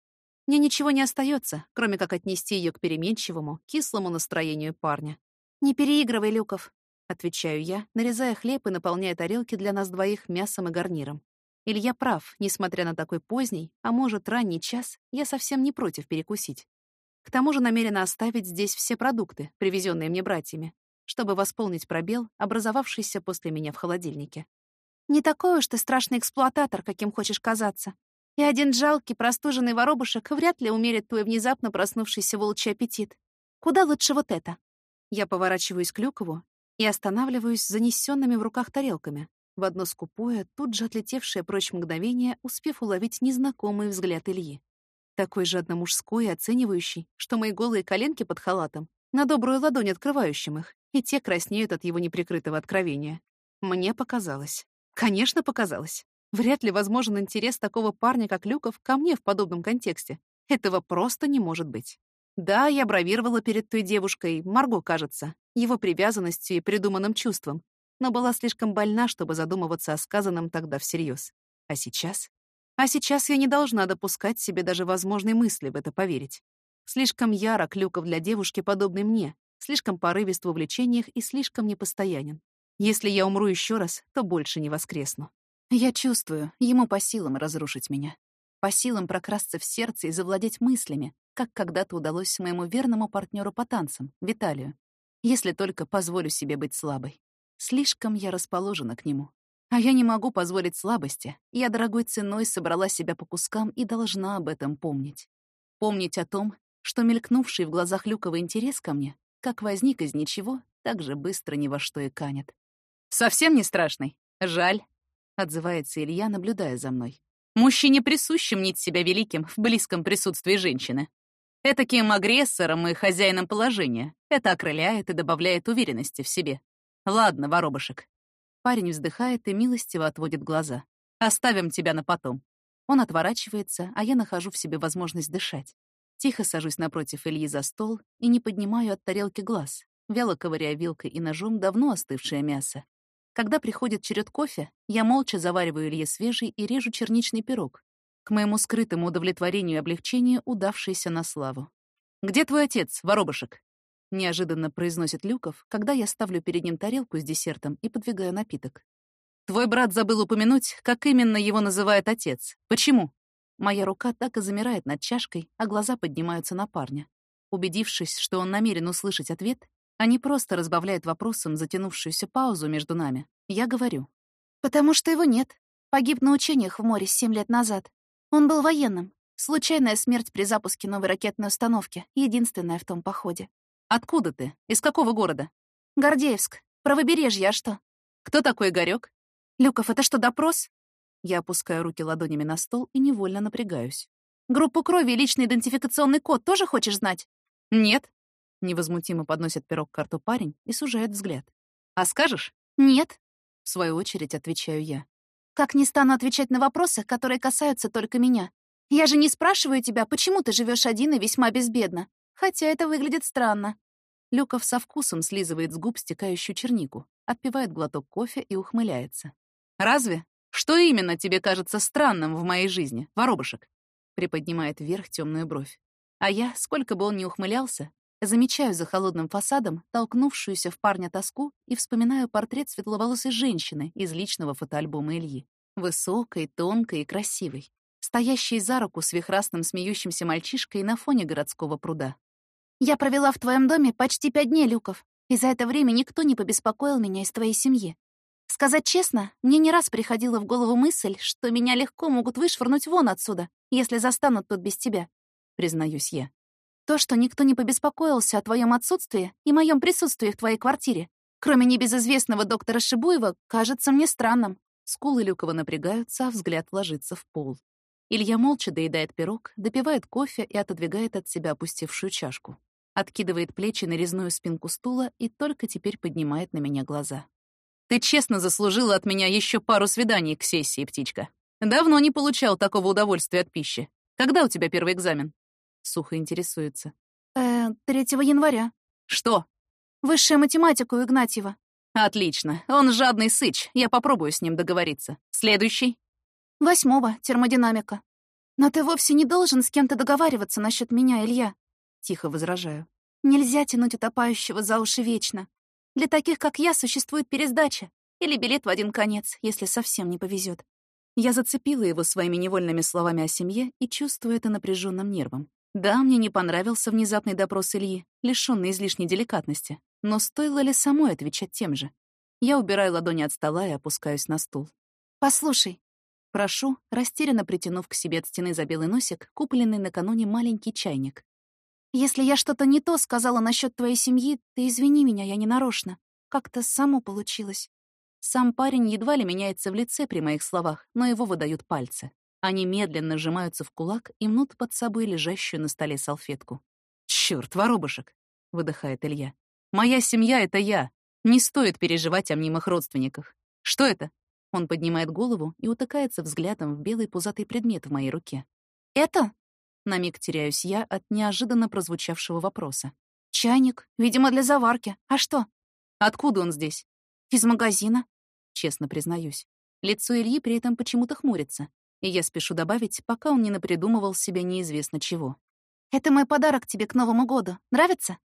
Мне ничего не остается, кроме как отнести ее к переменчивому, кислому настроению парня. «Не переигрывай, Люков», — отвечаю я, нарезая хлеб и наполняя тарелки для нас двоих мясом и гарниром. Илья прав, несмотря на такой поздний, а может, ранний час, я совсем не против перекусить. К тому же намерена оставить здесь все продукты, привезенные мне братьями, чтобы восполнить пробел, образовавшийся после меня в холодильнике. «Не такой уж ты страшный эксплуататор, каким хочешь казаться. И один жалкий, простуженный воробушек вряд ли умерит твой внезапно проснувшийся волчий аппетит. Куда лучше вот это?» Я поворачиваюсь к Люкову и останавливаюсь занесенными в руках тарелками, в одно скупое, тут же отлетевшее прочь мгновение, успев уловить незнакомый взгляд Ильи. Такой же одномужской и оценивающий, что мои голые коленки под халатом, на добрую ладонь открывающим их, и те краснеют от его неприкрытого откровения. Мне показалось. Конечно, показалось. Вряд ли возможен интерес такого парня, как Люков, ко мне в подобном контексте. Этого просто не может быть. Да, я бравировала перед той девушкой, Марго, кажется, его привязанностью и придуманным чувством, но была слишком больна, чтобы задумываться о сказанном тогда всерьез. А сейчас? А сейчас я не должна допускать себе даже возможной мысли в это поверить. Слишком яро Клюков для девушки, подобной мне, слишком порывист в увлечениях и слишком непостоянен. Если я умру еще раз, то больше не воскресну. Я чувствую, ему по силам разрушить меня. По силам прокрасться в сердце и завладеть мыслями, как когда-то удалось моему верному партнеру по танцам, Виталию. Если только позволю себе быть слабой. Слишком я расположена к нему. А я не могу позволить слабости. Я дорогой ценой собрала себя по кускам и должна об этом помнить. Помнить о том, что мелькнувший в глазах Люкова интерес ко мне как возник из ничего, так же быстро ни во что и канет. «Совсем не страшный? Жаль», — отзывается Илья, наблюдая за мной. «Мужчине присуще мнить себя великим в близком присутствии женщины. Этаким агрессором и хозяином положения. Это окрыляет и добавляет уверенности в себе. Ладно, воробушек». Парень вздыхает и милостиво отводит глаза. «Оставим тебя на потом». Он отворачивается, а я нахожу в себе возможность дышать. Тихо сажусь напротив Ильи за стол и не поднимаю от тарелки глаз, вяло ковыряя вилкой и ножом давно остывшее мясо. Когда приходит черед кофе, я молча завариваю Илье свежий и режу черничный пирог, к моему скрытому удовлетворению и облегчению, удавшееся на славу. «Где твой отец, воробушек?» — неожиданно произносит Люков, когда я ставлю перед ним тарелку с десертом и подвигаю напиток. «Твой брат забыл упомянуть, как именно его называет отец. Почему?» Моя рука так и замирает над чашкой, а глаза поднимаются на парня. Убедившись, что он намерен услышать ответ, не просто разбавляет вопросом затянувшуюся паузу между нами, я говорю. «Потому что его нет. Погиб на учениях в море семь лет назад. Он был военным. Случайная смерть при запуске новой ракетной установки, единственная в том походе. Откуда ты? Из какого города? Гордеевск. Правобережье, а что? Кто такой Игорёк? Люков, это что, допрос? Я опускаю руки ладонями на стол и невольно напрягаюсь. «Группу крови и личный идентификационный код тоже хочешь знать?» «Нет». Невозмутимо подносит пирог к карту парень и сужает взгляд. «А скажешь?» «Нет». В свою очередь отвечаю я. «Как не стану отвечать на вопросы, которые касаются только меня? Я же не спрашиваю тебя, почему ты живешь один и весьма безбедно. Хотя это выглядит странно». Люков со вкусом слизывает с губ стекающую чернику, отпивает глоток кофе и ухмыляется. «Разве? Что именно тебе кажется странным в моей жизни, воробушек?» Приподнимает вверх темную бровь. А я, сколько бы он ни ухмылялся, Замечаю за холодным фасадом толкнувшуюся в парня тоску и вспоминаю портрет светловолосой женщины из личного фотоальбома Ильи. Высокой, тонкой и красивой, стоящей за руку с вихрастным смеющимся мальчишкой на фоне городского пруда. «Я провела в твоем доме почти пять дней, Люков, и за это время никто не побеспокоил меня из твоей семьи. Сказать честно, мне не раз приходила в голову мысль, что меня легко могут вышвырнуть вон отсюда, если застанут тут без тебя», — признаюсь я. То, что никто не побеспокоился о твоем отсутствии и моем присутствии в твоей квартире, кроме небезызвестного доктора Шибуева, кажется мне странным. Скулы Люкова напрягаются, а взгляд ложится в пол. Илья молча доедает пирог, допивает кофе и отодвигает от себя опустевшую чашку. Откидывает плечи на резную спинку стула и только теперь поднимает на меня глаза. «Ты честно заслужила от меня еще пару свиданий к сессии, птичка. Давно не получал такого удовольствия от пищи. Когда у тебя первый экзамен?» Сухо интересуется. «Э, 3 января». «Что?» «Высшая математика у Игнатьева». «Отлично. Он жадный сыч. Я попробую с ним договориться. Следующий?» «Восьмого. Термодинамика». «Но ты вовсе не должен с кем-то договариваться насчет меня, Илья». Тихо возражаю. «Нельзя тянуть утопающего за уши вечно. Для таких, как я, существует пересдача. Или билет в один конец, если совсем не повезет. Я зацепила его своими невольными словами о семье и чувствую это напряженным нервом. Да, мне не понравился внезапный допрос Ильи, лишённый излишней деликатности. Но стоило ли самой отвечать тем же? Я убираю ладони от стола и опускаюсь на стул. «Послушай». Прошу, растерянно притянув к себе от стены за белый носик, купленный накануне маленький чайник. «Если я что-то не то сказала насчет твоей семьи, ты извини меня, я не нарочно. Как-то само получилось». Сам парень едва ли меняется в лице при моих словах, но его выдают пальцы. Они медленно сжимаются в кулак и мнут под собой лежащую на столе салфетку. «Чёрт, воробушек!» — выдыхает Илья. «Моя семья — это я. Не стоит переживать о мнимых родственниках. Что это?» Он поднимает голову и утыкается взглядом в белый пузатый предмет в моей руке. «Это?» На миг теряюсь я от неожиданно прозвучавшего вопроса. «Чайник, видимо, для заварки. А что?» «Откуда он здесь?» «Из магазина», — честно признаюсь. Лицо Ильи при этом почему-то хмурится и я спешу добавить, пока он не напридумывал себе неизвестно чего. «Это мой подарок тебе к Новому году. Нравится?»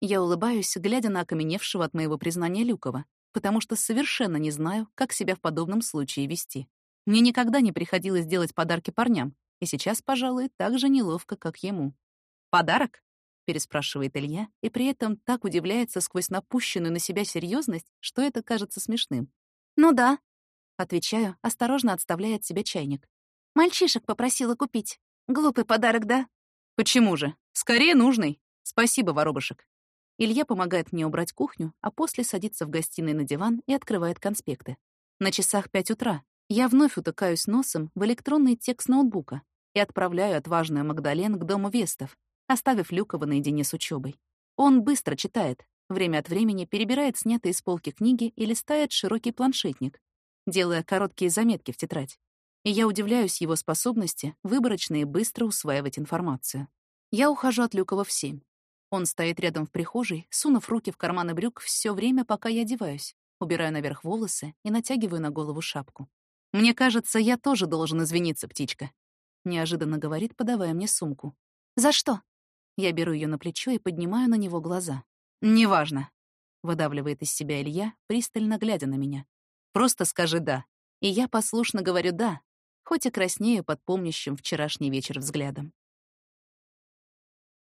Я улыбаюсь, глядя на окаменевшего от моего признания Люкова, потому что совершенно не знаю, как себя в подобном случае вести. Мне никогда не приходилось делать подарки парням, и сейчас, пожалуй, так же неловко, как ему. «Подарок?» — переспрашивает Илья, и при этом так удивляется сквозь напущенную на себя серьезность, что это кажется смешным. «Ну да», — отвечаю, осторожно отставляя от себя чайник. Мальчишек попросила купить. Глупый подарок, да? Почему же? Скорее нужный. Спасибо, воробушек. Илья помогает мне убрать кухню, а после садится в гостиной на диван и открывает конспекты. На часах пять утра я вновь утыкаюсь носом в электронный текст ноутбука и отправляю отважную Магдален к дому Вестов, оставив Люкова наедине с учебой. Он быстро читает, время от времени перебирает снятые с полки книги и листает широкий планшетник, делая короткие заметки в тетрадь и я удивляюсь его способности выборочно и быстро усваивать информацию. Я ухожу от Люкова в семь. Он стоит рядом в прихожей, сунув руки в карманы брюк все время, пока я одеваюсь, убираю наверх волосы и натягиваю на голову шапку. «Мне кажется, я тоже должен извиниться, птичка», — неожиданно говорит, подавая мне сумку. «За что?» Я беру ее на плечо и поднимаю на него глаза. «Неважно», — выдавливает из себя Илья, пристально глядя на меня. «Просто скажи «да». И я послушно говорю «да», хоть и краснею под помнящим вчерашний вечер взглядом.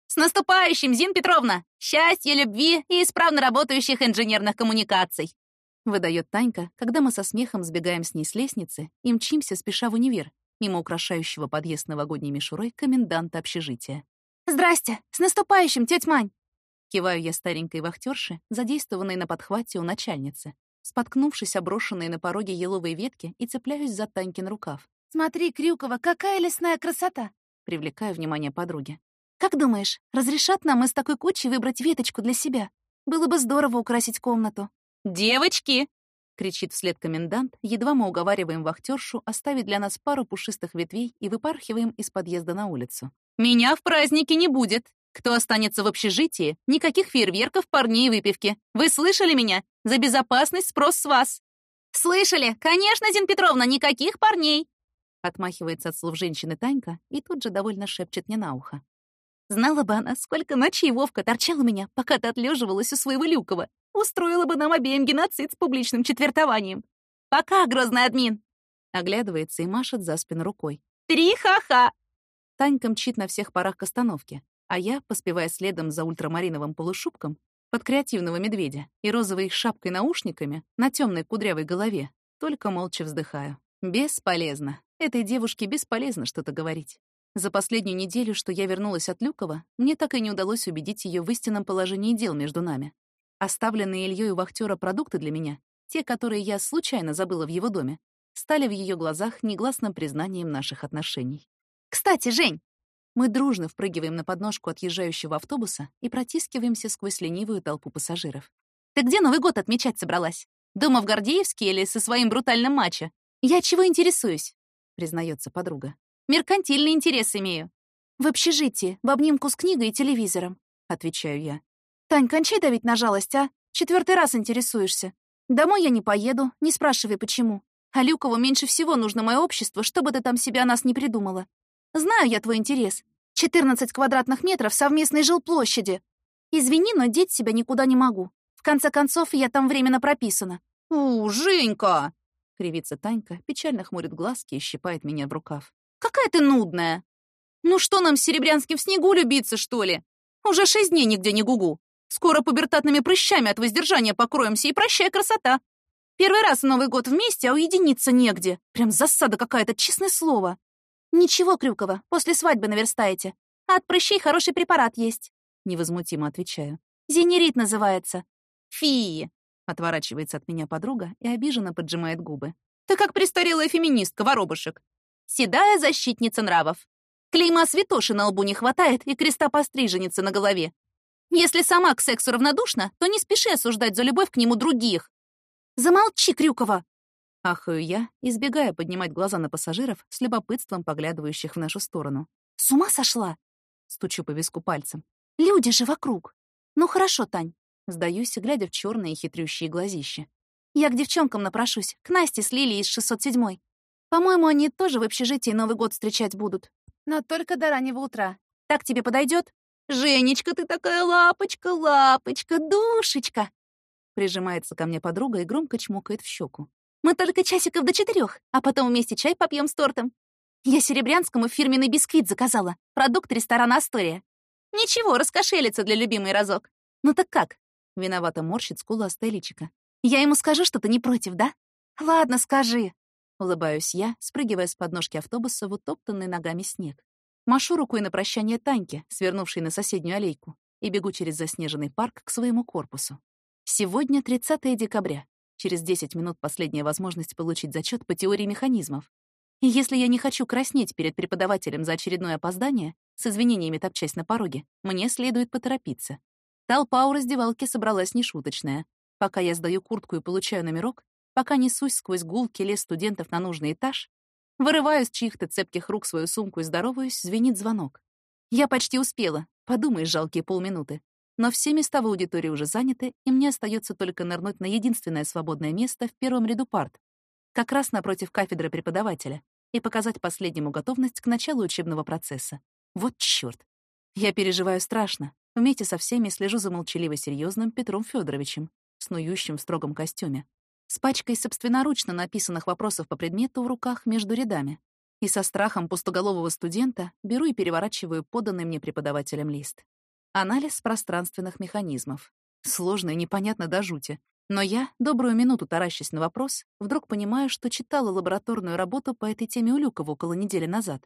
«С наступающим, Зин Петровна! Счастья, любви и исправно работающих инженерных коммуникаций!» выдает Танька, когда мы со смехом сбегаем с ней с лестницы и мчимся, спеша в универ, мимо украшающего подъезд новогодней мишурой коменданта общежития. «Здрасте! С наступающим, тетя Мань!» Киваю я старенькой вахтерше, задействованной на подхвате у начальницы, споткнувшись оброшенные на пороге еловые ветки и цепляюсь за Танькин рукав. «Смотри, Крюкова, какая лесная красота!» Привлекаю внимание подруги. «Как думаешь, разрешат нам из такой кучи выбрать веточку для себя? Было бы здорово украсить комнату». «Девочки!» — кричит вслед комендант, едва мы уговариваем вахтершу оставить для нас пару пушистых ветвей и выпархиваем из подъезда на улицу. «Меня в празднике не будет. Кто останется в общежитии, никаких фейерверков, парней и выпивки. Вы слышали меня? За безопасность спрос с вас». «Слышали? Конечно, Зин Петровна, никаких парней!» Отмахивается от слов женщины Танька и тут же довольно шепчет мне на ухо. Знала бы она, сколько ночей Вовка торчал у меня, пока ты отлеживалась у своего Люкова. Устроила бы нам обеим геноцид с публичным четвертованием. Пока, грозный админ!» Оглядывается и машет за спину рукой. «Три ха-ха!» Танька мчит на всех парах к остановке, а я, поспевая следом за ультрамариновым полушубком, под креативного медведя и розовой шапкой-наушниками на темной кудрявой голове, только молча вздыхаю. Бесполезно. Этой девушке бесполезно что-то говорить. За последнюю неделю, что я вернулась от Люкова, мне так и не удалось убедить ее в истинном положении дел между нами. Оставленные Ильей у вахтера продукты для меня, те, которые я случайно забыла в его доме, стали в ее глазах негласным признанием наших отношений. «Кстати, Жень!» Мы дружно впрыгиваем на подножку отъезжающего автобуса и протискиваемся сквозь ленивую толпу пассажиров. «Ты где Новый год отмечать собралась? Дома в Гордеевске или со своим брутальным матчем? Я чего интересуюсь?» — признается подруга. «Меркантильный интерес имею». «В общежитии, в обнимку с книгой и телевизором», — отвечаю я. «Тань, кончай давить на жалость, а? Четвертый раз интересуешься. Домой я не поеду, не спрашивай, почему. А Люкову меньше всего нужно мое общество, чтобы ты там себе о нас не придумала. Знаю я твой интерес. 14 квадратных метров совместной жилплощади. Извини, но деть себя никуда не могу. В конце концов, я там временно прописана. «У, Женька!» — кривится Танька, печально хмурит глазки и щипает меня в рукав. «Какая ты нудная! Ну что нам с Серебрянским в снегу любиться, что ли? Уже шесть дней нигде не гугу. Скоро пубертатными прыщами от воздержания покроемся и прощай красота. Первый раз Новый год вместе, а уединиться негде. Прям засада какая-то, честное слово. Ничего, Крюкова, после свадьбы наверстаете. А от прыщей хороший препарат есть. Невозмутимо отвечаю. Зенерит называется. Фи. Отворачивается от меня подруга и обиженно поджимает губы. Ты как престарелая феминистка, воробушек. Седая защитница нравов. Клейма святоши на лбу не хватает и креста постриженицы на голове. Если сама к сексу равнодушна, то не спеши осуждать за любовь к нему других. Замолчи, Крюкова! Ахаю я, избегая поднимать глаза на пассажиров с любопытством поглядывающих в нашу сторону. С ума сошла? Стучу по виску пальцем. Люди же вокруг. Ну хорошо, Тань. Сдаюсь, глядя в черные хитрющие глазища. Я к девчонкам напрошусь, к Насте с Лилией из 607-й. По-моему, они тоже в общежитии Новый год встречать будут. Но только до раннего утра. Так тебе подойдет? «Женечка, ты такая лапочка, лапочка, душечка!» Прижимается ко мне подруга и громко чмокает в щеку. «Мы только часиков до четырех, а потом вместе чай попьем с тортом. Я Серебрянскому фирменный бисквит заказала, продукт ресторана «Астория». Ничего, раскошелится для любимой разок. Ну так как?» Виновато морщит скуластая личика. «Я ему скажу, что ты не против, да?» «Ладно, скажи». Улыбаюсь я, спрыгивая с подножки автобуса в утоптанный ногами снег. Машу рукой на прощание Таньке, свернувшей на соседнюю аллейку, и бегу через заснеженный парк к своему корпусу. Сегодня 30 декабря. Через 10 минут последняя возможность получить зачет по теории механизмов. И если я не хочу краснеть перед преподавателем за очередное опоздание, с извинениями топчась на пороге, мне следует поторопиться. Толпа у раздевалки собралась нешуточная. Пока я сдаю куртку и получаю номерок, пока несусь сквозь гулки лес студентов на нужный этаж, Вырываю из чьих-то цепких рук свою сумку и здороваюсь, звенит звонок. Я почти успела, подумаешь, жалкие полминуты. Но все места в аудитории уже заняты, и мне остается только нырнуть на единственное свободное место в первом ряду парт, как раз напротив кафедры преподавателя, и показать последнему готовность к началу учебного процесса. Вот чёрт! Я переживаю страшно. Вместе со всеми слежу за молчаливо серьезным Петром Федоровичем, снующим в строгом костюме с пачкой собственноручно написанных вопросов по предмету в руках между рядами. И со страхом пустоголового студента беру и переворачиваю поданный мне преподавателем лист. Анализ пространственных механизмов. Сложно и непонятно до жути. Но я, добрую минуту таращась на вопрос, вдруг понимаю, что читала лабораторную работу по этой теме у Люкова около недели назад.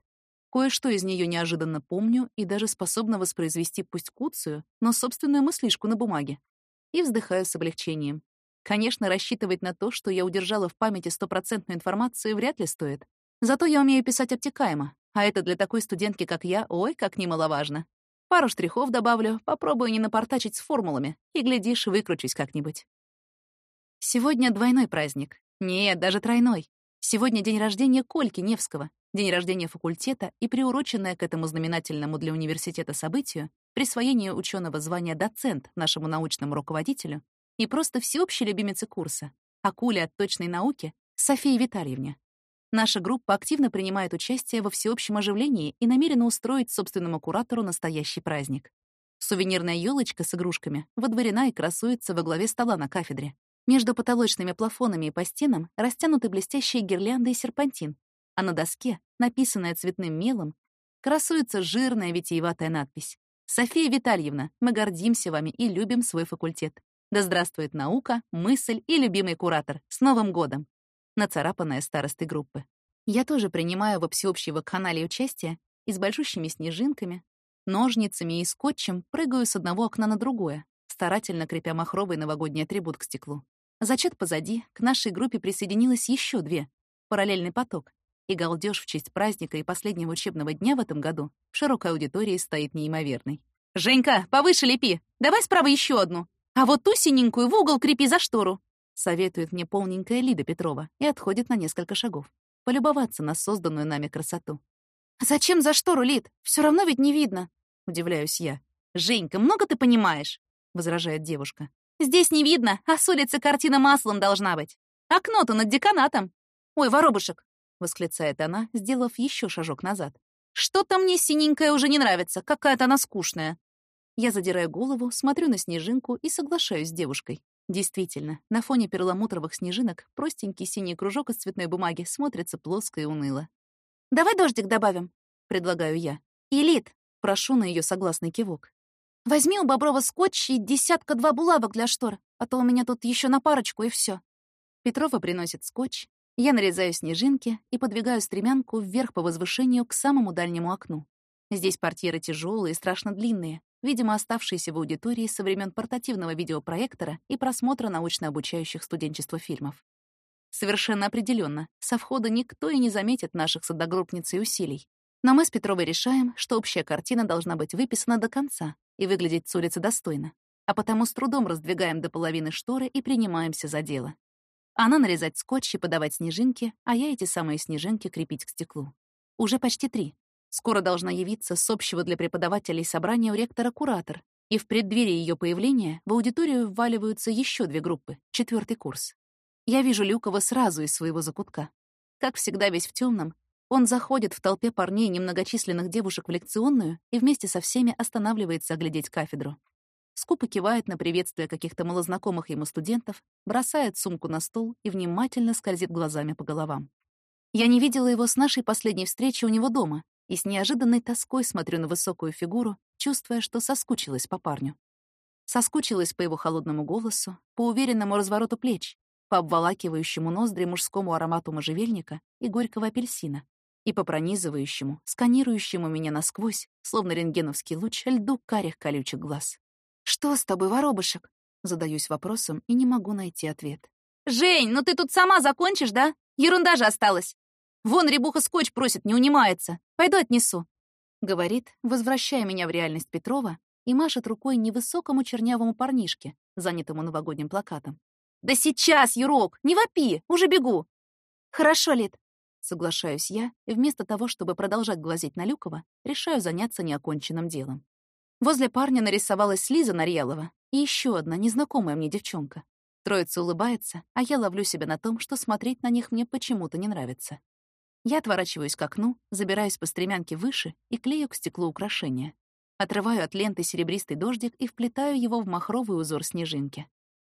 Кое-что из нее неожиданно помню и даже способна воспроизвести пусть куцию, но собственную мыслишку на бумаге. И вздыхаю с облегчением. Конечно, рассчитывать на то, что я удержала в памяти стопроцентную информацию, вряд ли стоит. Зато я умею писать обтекаемо, а это для такой студентки, как я, ой, как немаловажно. Пару штрихов добавлю, попробую не напортачить с формулами, и, глядишь, выкручусь как-нибудь. Сегодня двойной праздник. Нет, даже тройной. Сегодня день рождения Кольки Невского, день рождения факультета и приуроченное к этому знаменательному для университета событию присвоение ученого звания доцент нашему научному руководителю и просто всеобщей любимице курса, акуле от точной науки Софии Витальевне. Наша группа активно принимает участие во всеобщем оживлении и намерена устроить собственному куратору настоящий праздник. Сувенирная елочка с игрушками водворена и красуется во главе стола на кафедре. Между потолочными плафонами и по стенам растянуты блестящие гирлянды и серпантин, а на доске, написанная цветным мелом, красуется жирная витиеватая надпись. «София Витальевна, мы гордимся вами и любим свой факультет. Да здравствует наука, мысль и любимый куратор. С Новым годом!» Нацарапанная старостой группы. Я тоже принимаю во всеобщей вакханалии участие и с большущими снежинками, ножницами и скотчем прыгаю с одного окна на другое, старательно крепя махровый новогодний атрибут к стеклу. Зачет позади, к нашей группе присоединилось еще две. Параллельный поток. И галдеж в честь праздника и последнего учебного дня в этом году в широкой аудитории стоит неимоверный. «Женька, повыше лепи! Давай справа еще одну! А вот ту синенькую в угол крепи за штору!» Советует мне полненькая Лида Петрова и отходит на несколько шагов. Полюбоваться на созданную нами красоту. «Зачем за штору, Лид? Все равно ведь не видно!» Удивляюсь я. «Женька, много ты понимаешь?» — возражает девушка. «Здесь не видно, а с улицы картина маслом должна быть. Окно-то над деканатом. Ой, воробушек!» — восклицает она, сделав еще шажок назад. «Что-то мне синенькая уже не нравится, какая-то она скучная». Я задираю голову, смотрю на снежинку и соглашаюсь с девушкой. Действительно, на фоне перламутровых снежинок простенький синий кружок из цветной бумаги смотрится плоско и уныло. «Давай дождик добавим», — предлагаю я. «Элит», — прошу на ее согласный кивок. Возьми у Боброва скотч и десятка-два булавок для штор, а то у меня тут еще на парочку и все. Петрова приносит скотч, я нарезаю снежинки и подвигаю стремянку вверх по возвышению к самому дальнему окну. Здесь портьеры тяжелые и страшно длинные, видимо, оставшиеся в аудитории со времен портативного видеопроектора и просмотра научно-обучающих студенчества фильмов. Совершенно определенно, со входа никто и не заметит наших с усилий. Но мы с Петровой решаем, что общая картина должна быть выписана до конца, и выглядеть с улицы достойно, а потому с трудом раздвигаем до половины шторы и принимаемся за дело. Она нарезать скотч и подавать снежинки, а я эти самые снежинки крепить к стеклу. Уже почти три. Скоро должна явиться с общего для преподавателей собрания у ректора куратор, и в преддверии ее появления в аудиторию вваливаются еще две группы, четвертый курс. Я вижу Люкова сразу из своего закутка. Как всегда, весь в темном, он заходит в толпе парней немногочисленных девушек в лекционную и вместе со всеми останавливается оглядеть кафедру. Скупо кивает на приветствие каких-то малознакомых ему студентов, бросает сумку на стол и внимательно скользит глазами по головам. Я не видела его с нашей последней встречи у него дома и с неожиданной тоской смотрю на высокую фигуру, чувствуя, что соскучилась по парню. Соскучилась по его холодному голосу, по уверенному развороту плеч, по обволакивающему ноздри мужскому аромату можжевельника и горького апельсина, и по пронизывающему, сканирующему меня насквозь, словно рентгеновский луч, льду карих колючих глаз. «Что с тобой, воробушек?» Задаюсь вопросом и не могу найти ответ. «Жень, ну ты тут сама закончишь, да? Ерунда же осталась. Вон ребуха скотч просит, не унимается. Пойду отнесу». Говорит, возвращая меня в реальность Петрова, и машет рукой невысокому чернявому парнишке, занятому новогодним плакатом. «Да сейчас, Юрок, не вопи, уже бегу!» «Хорошо, Лид, Соглашаюсь я, и вместо того, чтобы продолжать глазеть на Люкова, решаю заняться неоконченным делом. Возле парня нарисовалась Лиза Нарьялова и еще одна незнакомая мне девчонка. Троица улыбается, а я ловлю себя на том, что смотреть на них мне почему-то не нравится. Я отворачиваюсь к окну, забираюсь по стремянке выше и клею к стеклу украшения. Отрываю от ленты серебристый дождик и вплетаю его в махровый узор снежинки.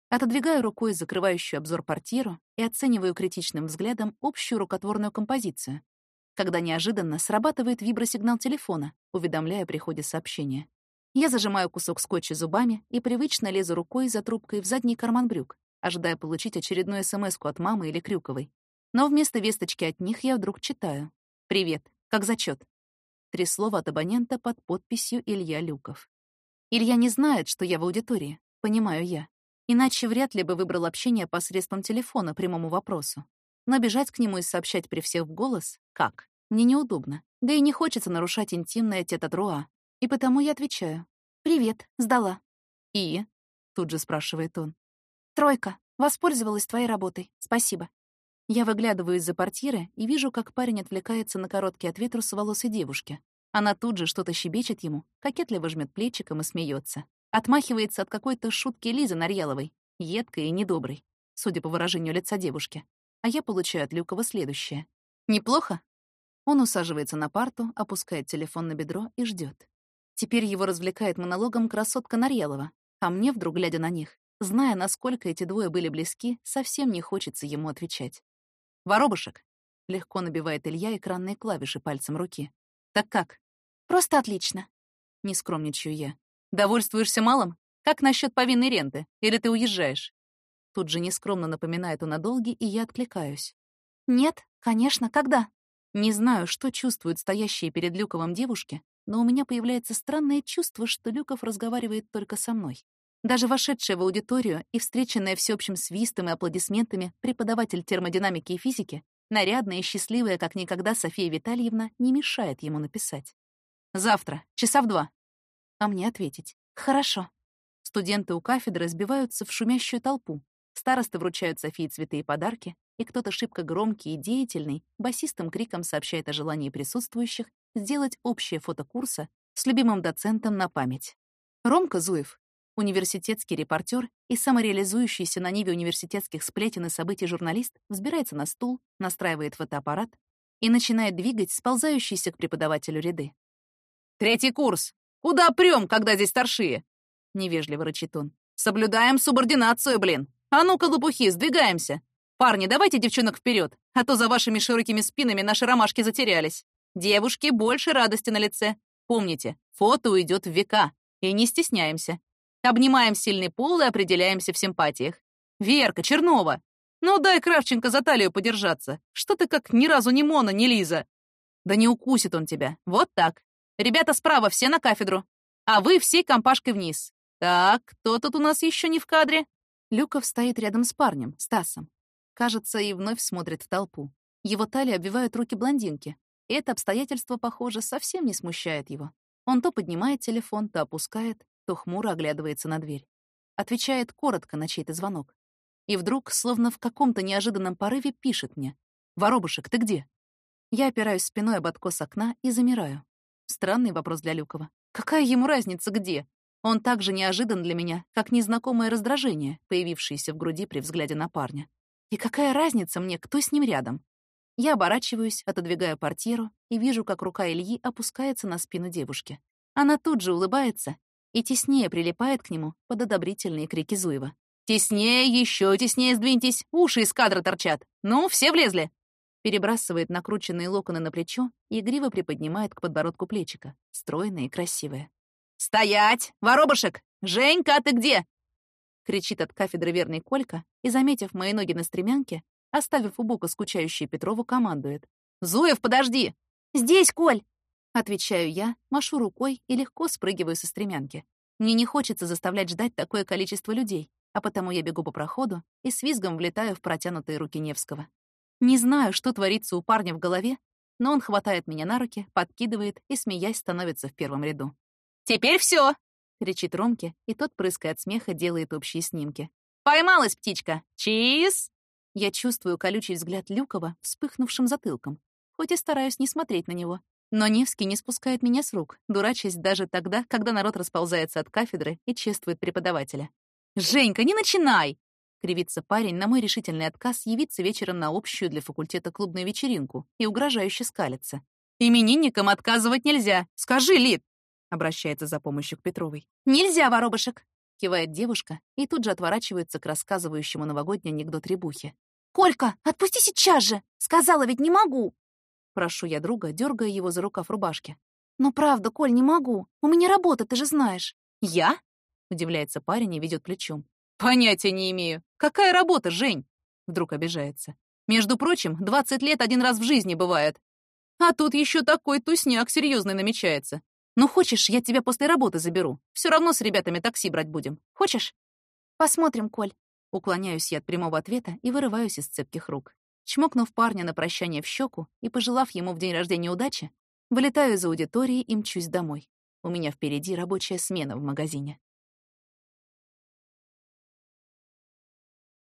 Отодвигаю рукой закрывающую обзор портьеру и оцениваю критичным взглядом общую рукотворную композицию, когда неожиданно срабатывает вибросигнал телефона, уведомляя о приходе сообщения. Я зажимаю кусок скотча зубами и привычно лезу рукой за трубкой в задний карман брюк, ожидая получить очередную смс от мамы или Крюковой. Но вместо весточки от них я вдруг читаю. «Привет. Как зачет? Три слова от абонента под подписью Илья Люков. Илья не знает, что я в аудитории, понимаю я. Иначе вряд ли бы выбрал общение посредством телефона прямому вопросу. Но бежать к нему и сообщать при всех в голос — как? Мне неудобно. Да и не хочется нарушать интимное тета-труа. И потому я отвечаю. «Привет, сдала». «И?» — тут же спрашивает он. «Тройка. Воспользовалась твоей работой. Спасибо». Я выглядываю из-за портьеры и вижу, как парень отвлекается на короткий ответ русоволосой девушки. Она тут же что-то щебечет ему, кокетливо жмет плечиком и смеется. Отмахивается от какой-то шутки Лизы Нарьяловой, едкой и недоброй, судя по выражению лица девушки. А я получаю от Люкова следующее. Неплохо?» Он усаживается на парту, опускает телефон на бедро и ждет. Теперь его развлекает монологом красотка Нарьелова, а мне, вдруг глядя на них, зная, насколько эти двое были близки, совсем не хочется ему отвечать. «Воробушек!» — легко набивает Илья экранные клавиши пальцем руки. «Так как?» «Просто отлично!» — не скромничаю я. «Довольствуешься малым? Как насчет повинной ренты? Или ты уезжаешь?» Тут же нескромно напоминает он о долге, и я откликаюсь. «Нет, конечно, когда?» Не знаю, что чувствуют стоящие перед Люковым девушки, но у меня появляется странное чувство, что Люков разговаривает только со мной. Даже вошедшая в аудиторию и встреченная всеобщим свистом и аплодисментами преподаватель термодинамики и физики, нарядная и счастливая, как никогда, София Витальевна, не мешает ему написать. «Завтра, часа в два». А мне ответить. «Хорошо». Студенты у кафедры сбиваются в шумящую толпу. Старосты вручают Софии цветы и подарки, и кто-то шибко громкий и деятельный басистым криком сообщает о желании присутствующих сделать общее фото курса с любимым доцентом на память. Ромка Зуев, университетский репортер и самореализующийся на ниве университетских сплетен и событий журналист, взбирается на стул, настраивает фотоаппарат и начинает двигать сползающиеся к преподавателю ряды. «Третий курс! Куда прём, когда здесь старшие?» — невежливо рычит он. «Соблюдаем субординацию, блин! А ну-ка, лопухи, сдвигаемся! Парни, давайте девчонок вперед, а то за вашими широкими спинами наши ромашки затерялись. Девушки, больше радости на лице. Помните, фото уйдет в века. И не стесняемся. Обнимаем сильный пол и определяемся в симпатиях. Верка, Чернова. Ну дай Кравченко за талию подержаться. Что ты как ни разу не Мона, не Лиза. Да не укусит он тебя. Вот так. Ребята справа все на кафедру. А вы всей компашкой вниз. Так, кто тут у нас еще не в кадре? Люков стоит рядом с парнем, Стасом. Кажется, и вновь смотрит в толпу. Его талии обвивают руки блондинки. Это обстоятельство, похоже, совсем не смущает его. Он то поднимает телефон, то опускает, то хмуро оглядывается на дверь. Отвечает коротко на чей-то звонок. И вдруг, словно в каком-то неожиданном порыве, пишет мне. «Воробушек, ты где?» Я опираюсь спиной об откос окна и замираю. Странный вопрос для Люкова. Какая ему разница, где? Он так же неожидан для меня, как незнакомое раздражение, появившееся в груди при взгляде на парня. И какая разница мне, кто с ним рядом? Я оборачиваюсь, отодвигаю портьеру и вижу, как рука Ильи опускается на спину девушки. Она тут же улыбается и теснее прилипает к нему под одобрительные крики Зуева. «Теснее, еще теснее сдвиньтесь! Уши из кадра торчат! Ну, все влезли!» Перебрасывает накрученные локоны на плечо и игриво приподнимает к подбородку плечика, стройное и красивое. «Стоять! Воробушек! Женька, ты где? — кричит от кафедры верный Колька и, заметив мои ноги на стремянке, оставив у бока скучающую Петрову, командует. «Зуев, подожди!» «Здесь, Коль!» Отвечаю я, машу рукой и легко спрыгиваю со стремянки. Мне не хочется заставлять ждать такое количество людей, а потому я бегу по проходу и с визгом влетаю в протянутые руки Невского. Не знаю, что творится у парня в голове, но он хватает меня на руки, подкидывает и, смеясь, становится в первом ряду. «Теперь все! кричит Ромке, и тот, прыская от смеха, делает общие снимки. «Поймалась птичка! Чиз!» Я чувствую колючий взгляд Люкова, вспыхнувшим затылком, хоть и стараюсь не смотреть на него. Но Невский не спускает меня с рук, дурачась даже тогда, когда народ расползается от кафедры и чествует преподавателя. «Женька, не начинай!» — кривится парень на мой решительный отказ явиться вечером на общую для факультета клубную вечеринку и угрожающе скалится. «Именинникам отказывать нельзя! Скажи, Лид!» обращается за помощью к Петровой. «Нельзя, воробушек!» — кивает девушка и тут же отворачивается к рассказывающему новогодний анекдот Рябухе. «Колька, отпусти сейчас же! Сказала ведь не могу!» Прошу я друга, дергая его за рукав рубашки. «Ну правда, Коль, не могу. У меня работа, ты же знаешь». «Я?» — удивляется парень и ведет плечом. «Понятия не имею. Какая работа, Жень?» Вдруг обижается. «Между прочим, 20 лет один раз в жизни бывает. А тут еще такой тусняк серьезный намечается. Ну, хочешь, я тебя после работы заберу? Все равно с ребятами такси брать будем. Хочешь? Посмотрим, Коль. Уклоняюсь я от прямого ответа и вырываюсь из цепких рук. Чмокнув парня на прощание в щеку и пожелав ему в день рождения удачи, вылетаю из аудитории и мчусь домой. У меня впереди рабочая смена в магазине.